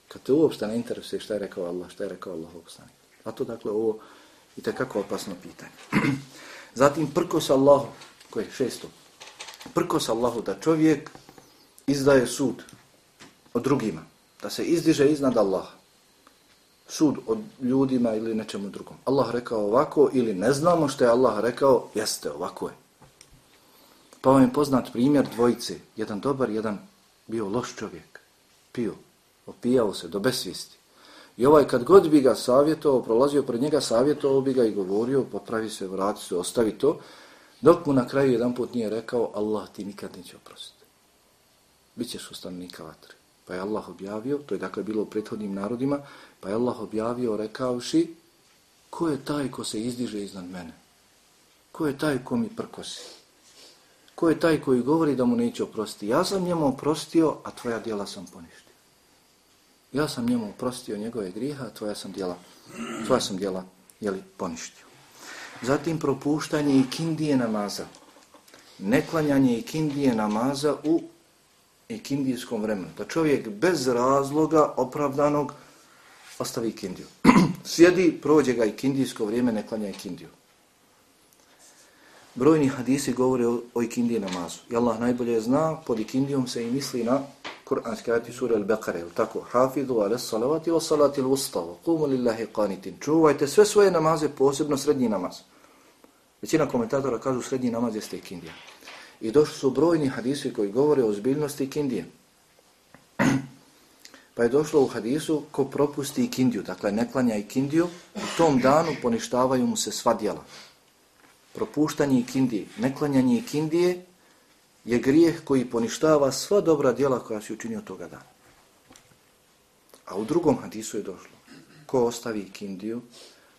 Kad te uopšte ne interesuje šta je rekao Allah, šta je rekao Allah, poslanik. to dakle, ovo i tekako opasno pitanje. <clears throat> Zatim prkos Allahu, koje je šesto, prkos Allahu da čovjek izdaje sud od drugima, da se izdiže iznad Allaha. Sud od ljudima ili nečemu drugom. Allah rekao ovako ili ne znamo što je Allah rekao, jeste, ovako je. Pa vam je poznat primjer dvojice, jedan dobar, jedan bio loš čovjek, pio, opijao se do besvijesti. I ovaj kad god bi ga savjetovao, prolazio pred njega, savjetovao bi ga i govorio, popravi se, vrati se, ostavi to, dok mu na kraju jedan put nije rekao, Allah ti nikad neće oprostiti. Bićeš ustanovnika vatre. Pa je Allah objavio, to je dakle bilo u prethodnim narodima, pa je Allah objavio rekavši, ko je taj ko se izdiže iznad mene? Ko je taj ko mi prkosi? Ko je taj koji govori da mu neće oprostiti? Ja sam njemu oprostio, a tvoja djela sam poništio. Ja sam njemu oprostio njegove grijeha, tvoja sam djela, tvoja sam djela, jeli, poništio. Zatim propuštanje i kindije namaza. Neklanjanje i kindije namaza u ikindijskom vremenu. Da čovjek bez razloga opravdanog ostavi ikindiju. <clears throat> Sjedi, prođe ga i kindijsko vrijeme, ne klanja ikindiju. Brojni hadisi govore o, o ikindiji namazu. I Allah najbolje zna, pod ikindijom se i misli na Kur'anski ajati sura Al-Baqara, tako, hafidu ala salavati wa salati al-usta, wa kumu lillahi qanitin. Čuvajte sve svoje namaze, posebno srednji namaz. Većina komentatora kažu srednji namaz jeste ikindija. I došli su brojni hadisi koji govore o zbiljnosti ikindije. <clears throat> Pa je došlo u hadisu ko propusti ikindiju, dakle ne klanja ikindiju, u tom danu poništavaju mu se sva djela. Propuštanje ikindije, neklanjanje ikindije je grijeh koji poništava sva dobra djela koja si učinio toga dana. A u drugom hadisu je došlo, ko ostavi kindiju,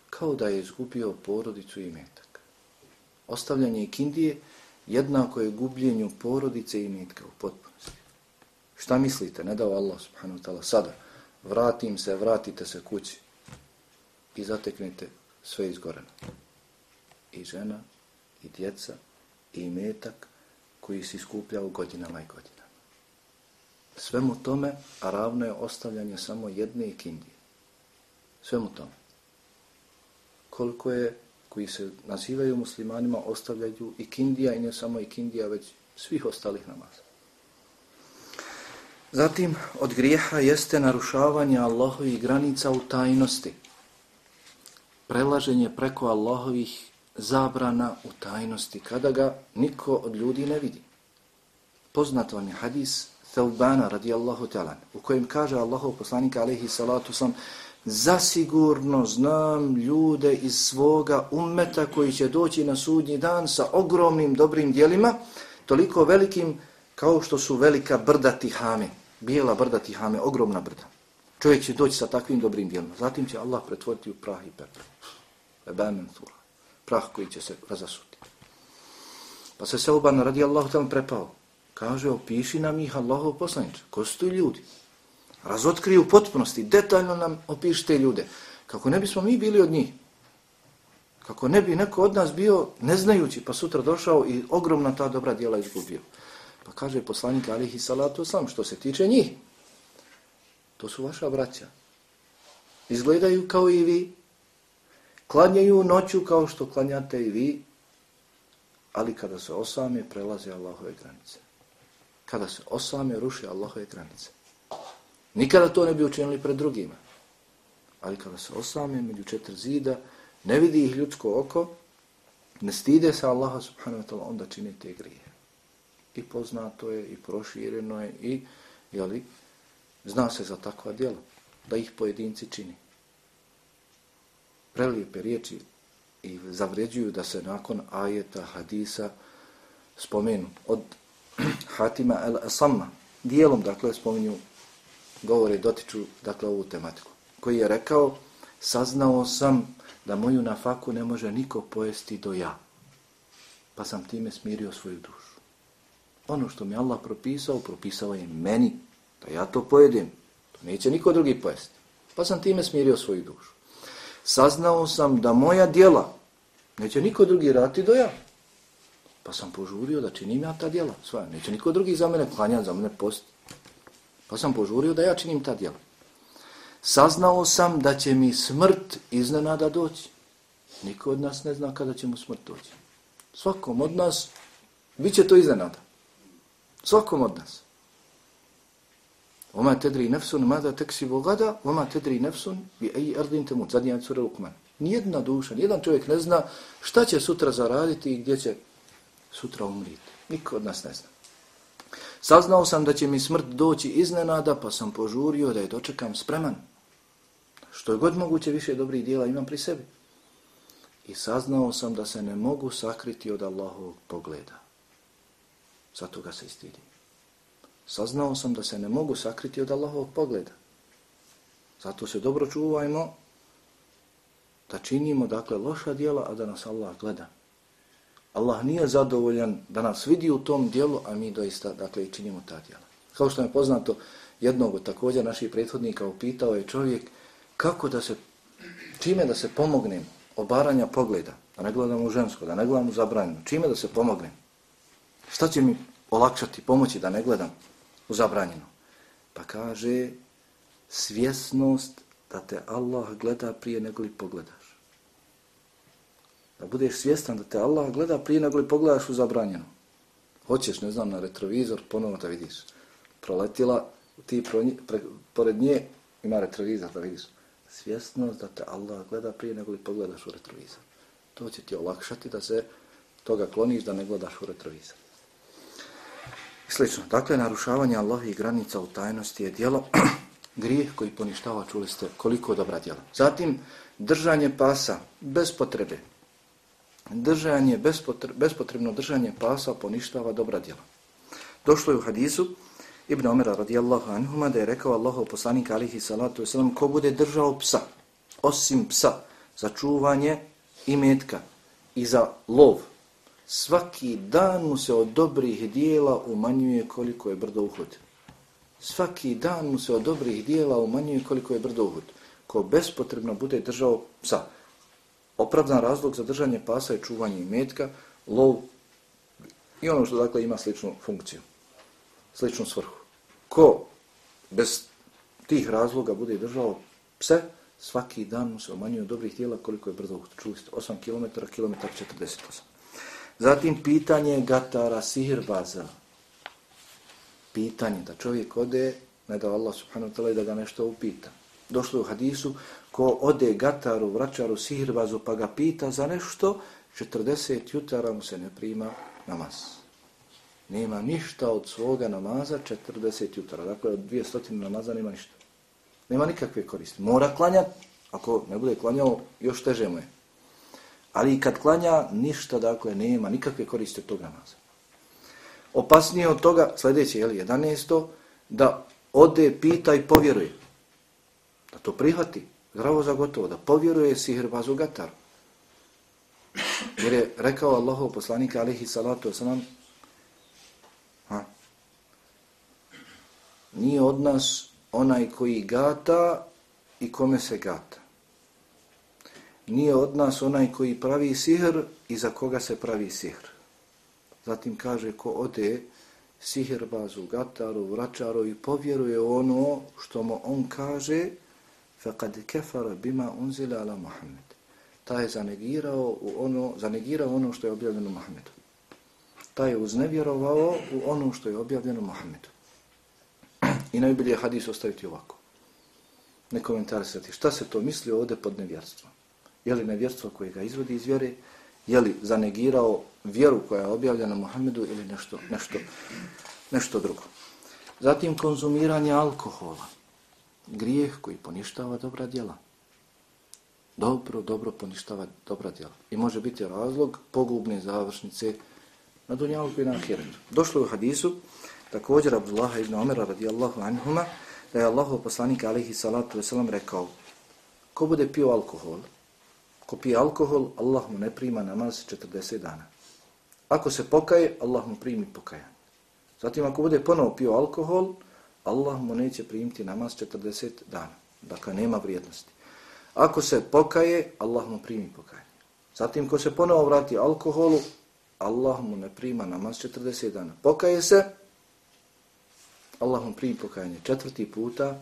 kao da je izgubio porodicu i metak. Ostavljanje kindije jednako je gubljenju porodice i metka u potpunosti. Šta mislite? Ne dao Allah subhanahu wa ta'ala sada. Vratim se, vratite se kući i zateknete sve izgoreno. I žena, i djeca, i metak, koji se iskupljao godinama i godinama. Svemu tome, a ravno je ostavljanje samo jedne ikindije. Svemu tome. Koliko je, koji se nazivaju muslimanima, ostavljaju ikindija i ne samo ikindija, već svih ostalih namaza. Zatim, od grijeha jeste narušavanje Allahovih granica u tajnosti. Prelaženje preko Allahovih zabrana u tajnosti kada ga niko od ljudi ne vidi. Poznat vam je hadis Thaubana radijallahu ta'ala u kojem kaže Allahov poslanik alaihi salatu sam zasigurno znam ljude iz svoga ummeta koji će doći na sudnji dan sa ogromnim dobrim dijelima, toliko velikim kao što su velika brda Tihame, bijela brda Tihame, ogromna brda. Čovjek će doći sa takvim dobrim dijelima. Zatim će Allah pretvoriti u prah i pepr. Ebamen thura prah koji će se razasuti. Pa se Seuban radi Allahu tamo prepao. Kaže, opiši nam ih Allahov poslanič. Ko su tu ljudi? Razotkriju u potpunosti, detaljno nam opišite ljude. Kako ne bismo mi bili od njih? Kako ne bi neko od nas bio neznajući, pa sutra došao i ogromna ta dobra dijela izgubio. Pa kaže poslanik alihi salatu sam, što se tiče njih, to su vaša braća. Izgledaju kao i vi, Klanjaju noću kao što klanjate i vi, ali kada se osame, prelaze Allahove granice. Kada se osame, ruši Allahove granice. Nikada to ne bi učinili pred drugima. Ali kada se osame među četiri zida, ne vidi ih ljudsko oko, ne stide se Allaha subhanahu wa ta'ala, onda čini te grije. I poznato je, i prošireno je, i, jeli, zna se za takva djela, da ih pojedinci čini. Prelijepe riječi i zavređuju da se nakon ajeta, hadisa spomenu. Od <clears throat> Hatima el-Asamma, dijelom, dakle, spominju, govore, dotiču, dakle, ovu tematiku, koji je rekao, saznao sam da moju nafaku ne može niko pojesti do ja, pa sam time smirio svoju dušu. Ono što mi Allah propisao, propisao je meni, da ja to pojedem, to neće niko drugi pojesti, pa sam time smirio svoju dušu. Saznao sam da moja dijela neće niko drugi rati do ja, Pa sam požurio da činim ja ta djela svoja. Neće niko drugi za mene klanjati, za mene post. Pa sam požurio da ja činim ta djela. Saznao sam da će mi smrt iznenada doći. Niko od nas ne zna kada će mu smrt doći. Svakom od nas bit će to iznenada. Svakom od nas. Oma tedri nefsun mada teksi bogada, oma tedri nefsun bi eji ardin temut. Zadnja cura Lukman. Nijedna duša, nijedan čovjek ne zna šta će sutra zaraditi i gdje će sutra umriti. Niko od nas ne zna. Saznao sam da će mi smrt doći iznenada, pa sam požurio da je dočekam spreman. Što je god moguće više dobrih dijela imam pri sebi. I saznao sam da se ne mogu sakriti od Allahovog pogleda. Zato ga se istidim. Saznao sam da se ne mogu sakriti od Allahovog pogleda. Zato se dobro čuvajmo da činimo dakle loša dijela, a da nas Allah gleda. Allah nije zadovoljan da nas vidi u tom dijelu, a mi doista dakle, i činimo ta dijela. Kao što je poznato, jednog od također naših prethodnika upitao je čovjek kako da se, čime da se pomognem obaranja pogleda, da ne gledam u žensko, da ne gledam u zabranjeno, čime da se pomognem? Šta će mi olakšati, pomoći da ne gledam u zabranjeno? Pa kaže, svjesnost da te Allah gleda prije nego li pogledaš. da budeš svjestan da te Allah gleda prije nego li pogledaš u zabranjeno. Hoćeš, ne znam, na retrovizor, ponovno da vidiš. Proletila, ti pro nje, pre, pored nje ima retrovizor da vidiš. Svjesnost da te Allah gleda prije nego li pogledaš u retrovizor. To će ti olakšati da se toga kloniš da ne gledaš u retrovizor. I slično. Dakle, narušavanje Allahovih granica u tajnosti je dijelo <clears throat> grijeh koji poništava, čuli ste koliko dobra djela. Zatim, držanje pasa bez potrebe, držanje, bespotrebno držanje pasa poništava dobra djela. Došlo je u hadisu Ibn Omera radijallahu anhuma da je rekao Allahov poslanik alihi salatu wasalam ko bude držao psa, osim psa, za čuvanje i metka i za lov, svaki dan mu se od dobrih dijela umanjuje koliko je brdo uhod. Svaki dan mu se od dobrih dijela umanjuje koliko je brdo uhod. Ko bespotrebno bude držao psa, Opravdan razlog za držanje pasa je čuvanje metka, lov i ono što dakle ima sličnu funkciju, sličnu svrhu. Ko bez tih razloga bude držao pse, svaki dan mu se umanjuje dobrih dijela koliko je brzo čuli ste, 8 km, kilometar 48. Zatim pitanje gatara sihirbaza. Pitanje da čovjek ode, ne da Allah subhanahu wa ta'la da ga nešto upita. Došlo u hadisu, ko ode gataru, vračaru, sihirbazu, pa ga pita za nešto, 40 jutara mu se ne prima namaz. Nema ništa od svoga namaza 40 jutara. Dakle, od 200 namaza nema ništa. Nema nikakve koristi. Mora klanjati, ako ne bude klanjao, još teže mu je. Ali kad klanja, ništa, dakle, nema nikakve koristi od tog namaza. Opasnije od toga, sljedeće, je 11. da ode, pita i povjeruje da to prihvati, zdravo za gotovo, da povjeruje sihrbazu Gataru. Jer je rekao Allahov poslanik alihi salatu wasalam, ha, nije od nas onaj koji gata i kome se gata. Nije od nas onaj koji pravi sihr i za koga se pravi sihr. Zatim kaže ko ode sihirbazu, gataru, vračaru i povjeruje ono što mu on kaže, faqad kafara bima unzila ala Muhammed. Ta je zanegirao u ono, zanegirao ono što je objavljeno Muhammedu. Ta je uznevjerovao u ono što je objavljeno Muhammedu. <clears throat> I najbolje je hadis ostaviti ovako. ne komentarisati šta se to misli ovdje pod nevjerstvom. Je li nevjerstvo koje ga izvodi iz vjere, je li zanegirao vjeru koja je objavljena Muhammedu ili nešto, nešto, nešto drugo. Zatim konzumiranje alkohola, grijeh koji poništava dobra djela. Dobro, dobro poništava dobra djela. I može biti razlog pogubne završnice na dunjalku i na ahiretu. Došlo u hadisu, također Abdullah ibn Omer radijallahu anhuma, da je Allahov poslanik alihi salatu wasalam rekao, ko bude pio alkohol, ko pije alkohol, Allah mu ne prima namaz 40 dana. Ako se pokaje, Allah mu primi pokajanje. Zatim ako bude ponovo pio alkohol, Allah mu neće primiti namaz 40 dana. Dakle, nema vrijednosti. Ako se pokaje, Allah mu primi pokajanje. Zatim ko se ponovo vrati alkoholu, Allah mu ne prima namaz 40 dana. Pokaje se, Allah mu primi pokajanje. Četvrti puta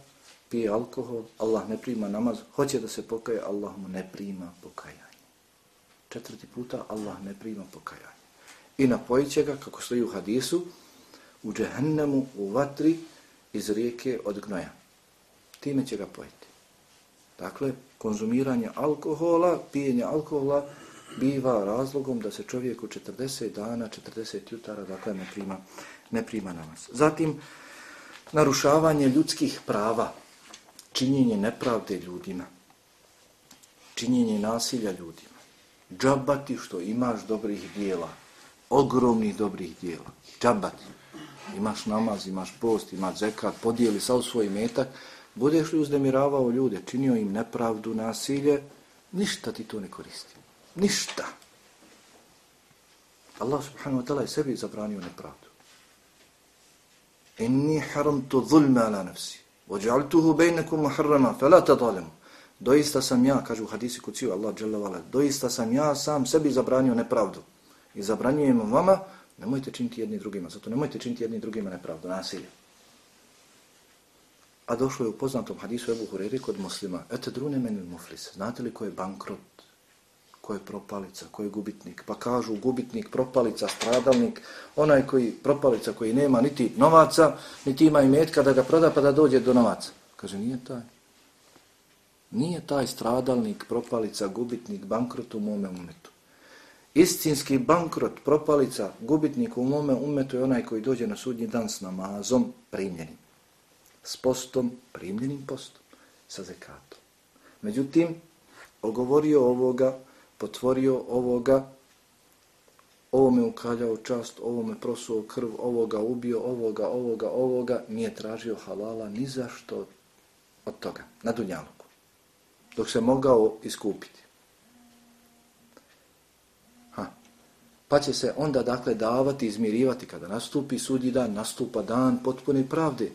pije alkohol, Allah ne prima namaz. Hoće da se pokaje, Allah mu ne prima pokajanje. Četvrti puta Allah ne prima pokajanje. I napojit će ga, kako stoji u hadisu, u džehennemu, u vatri, iz rijeke od gnoja. Time će ga pojiti. Dakle, konzumiranje alkohola, pijenje alkohola, biva razlogom da se čovjek u 40 dana, 40 jutara, dakle, ne prima, ne prima namaz. Zatim, narušavanje ljudskih prava, činjenje nepravde ljudima, činjenje nasilja ljudima, džabati što imaš dobrih dijela, ogromnih dobrih dijela, džabati, imaš namaz, imaš post, imaš zekat, podijeli sa svoj metak, budeš li uzdemiravao ljude, činio im nepravdu, nasilje, ništa ti to ne koristi. Ništa. Allah subhanahu wa ta'ala je sebi zabranio nepravdu. Inni haramtu zulma ala nafsi. Ođaltuhu bejnekum muharrama, fe la. Doista sam ja, kaže u hadisi kuciju Allah dželle vala, doista sam ja sam sebi zabranio nepravdu. I zabranjujem vama, nemojte činiti jedni drugima, zato nemojte činiti jedni drugima nepravdu, nasilje. A došlo je u poznatom hadisu Ebu Hureri kod muslima, ete drune meni muflis, znate li ko je bankrot, ko je propalica, ko je gubitnik? Pa kažu gubitnik, propalica, stradalnik, onaj koji propalica koji nema niti novaca, niti ima imetka da ga proda pa da dođe do novaca. Kaže, nije taj. Nije taj stradalnik, propalica, gubitnik, bankrot u mome umetu. Istinski bankrot, propalica, gubitnik u mome umetu je onaj koji dođe na sudnji dan s namazom primljenim. S postom, primljenim postom, sa zekatom. Međutim, ogovorio ovoga potvorio ovoga, ovome ukaljao čast, ovome prosuo krv, ovoga ubio, ovoga, ovoga, ovoga, nije tražio halala ni za što od toga, na dunjaluku, dok se mogao iskupiti. Ha. Pa će se onda dakle davati, izmirivati kada nastupi sudji dan, nastupa dan potpune pravde.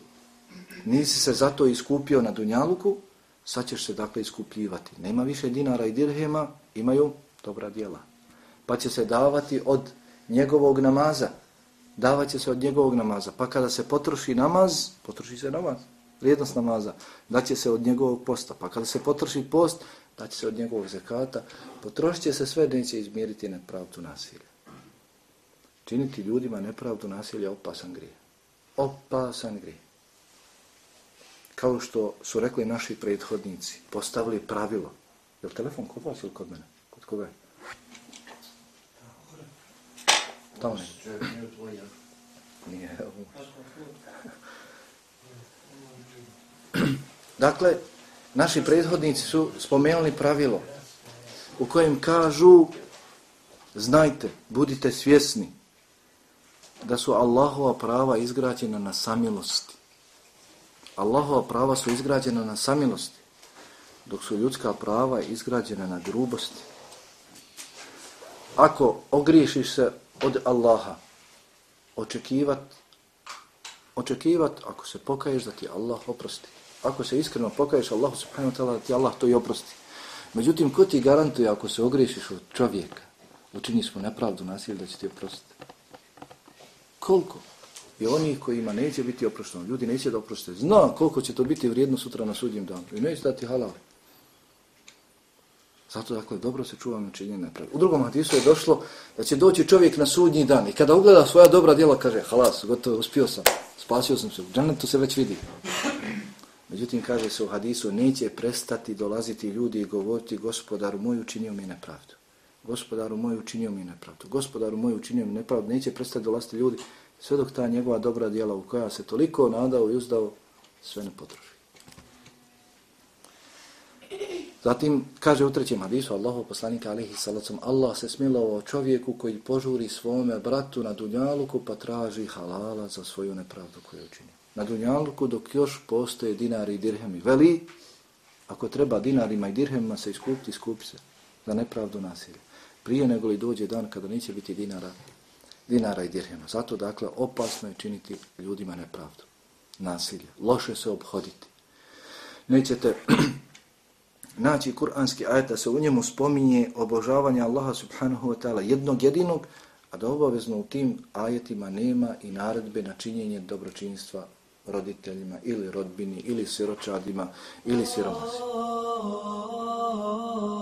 Nisi se zato iskupio na dunjaluku, sad ćeš se dakle iskupljivati. Nema više dinara i dirhema, imaju dobra djela. Pa će se davati od njegovog namaza. Davat će se od njegovog namaza. Pa kada se potroši namaz, potroši se namaz, vrijednost namaza, da će se od njegovog posta. Pa kada se potroši post, da će se od njegovog zekata, potrošit će se sve, neće izmiriti nepravdu nasilja. Činiti ljudima nepravdu nasilja je opasan grije. Opasan grije. Kao što su rekli naši prethodnici, postavili pravilo, Je li telefon kod vas ili kod mene? Kod koga je? Tamo ne. Nije. Dakle, naši prethodnici su spomenuli pravilo u kojem kažu znajte, budite svjesni da su Allahova prava izgrađena na samilosti. Allahova prava su izgrađena na samilosti dok su ljudska prava izgrađena na grubosti. Ako ogriješiš se od Allaha, očekivat, očekivat ako se pokaješ da ti Allah oprosti. Ako se iskreno pokaješ Allahu subhanahu wa ta'ala da ti Allah to i oprosti. Međutim, ko ti garantuje ako se ogriješiš od čovjeka, učini smo nepravdu nasilje da će ti oprostiti? Koliko? je oni kojima neće biti oprošteno, ljudi neće da oprošte. Zna koliko će to biti vrijedno sutra na sudnjem danu. I neće dati halal. Zato, dakle, dobro se čuvamo činjenje nepravde. U drugom hadisu je došlo da će doći čovjek na sudnji dan i kada ugleda svoja dobra djela, kaže, halas, gotovo, uspio sam, spasio sam se, u džanetu se već vidi. Međutim, kaže se u hadisu, neće prestati dolaziti ljudi i govoriti gospodaru moj učinio mi nepravdu. Gospodaru moj učinio mi nepravdu. Gospodaru moj učinio mi nepravdu. Neće prestati dolaziti ljudi sve dok ta njegova dobra djela u koja se toliko nadao i uzdao, sve ne potroši. Zatim kaže u trećem hadisu Allahu poslanika alejhi salatu Allah se smilovao čovjeku koji požuri svome bratu na dunjaluku pa traži halala za svoju nepravdu koju učini. Na dunjaluku dok još postoje dinari i dirhemi. Veli, ako treba dinarima i dirhemima se iskupiti, iskupi se za nepravdu nasilja. Prije nego li dođe dan kada neće biti dinara, dinara i dirhema. Zato dakle opasno je činiti ljudima nepravdu, nasilje. Loše se obhoditi. Nećete <clears throat> naći kuranski ajet da se u njemu spominje obožavanje Allaha subhanahu wa ta'ala jednog jedinog, a da obavezno u tim ajetima nema i naredbe na činjenje dobročinstva roditeljima ili rodbini ili siročadima ili siromasima. Oh, oh, oh,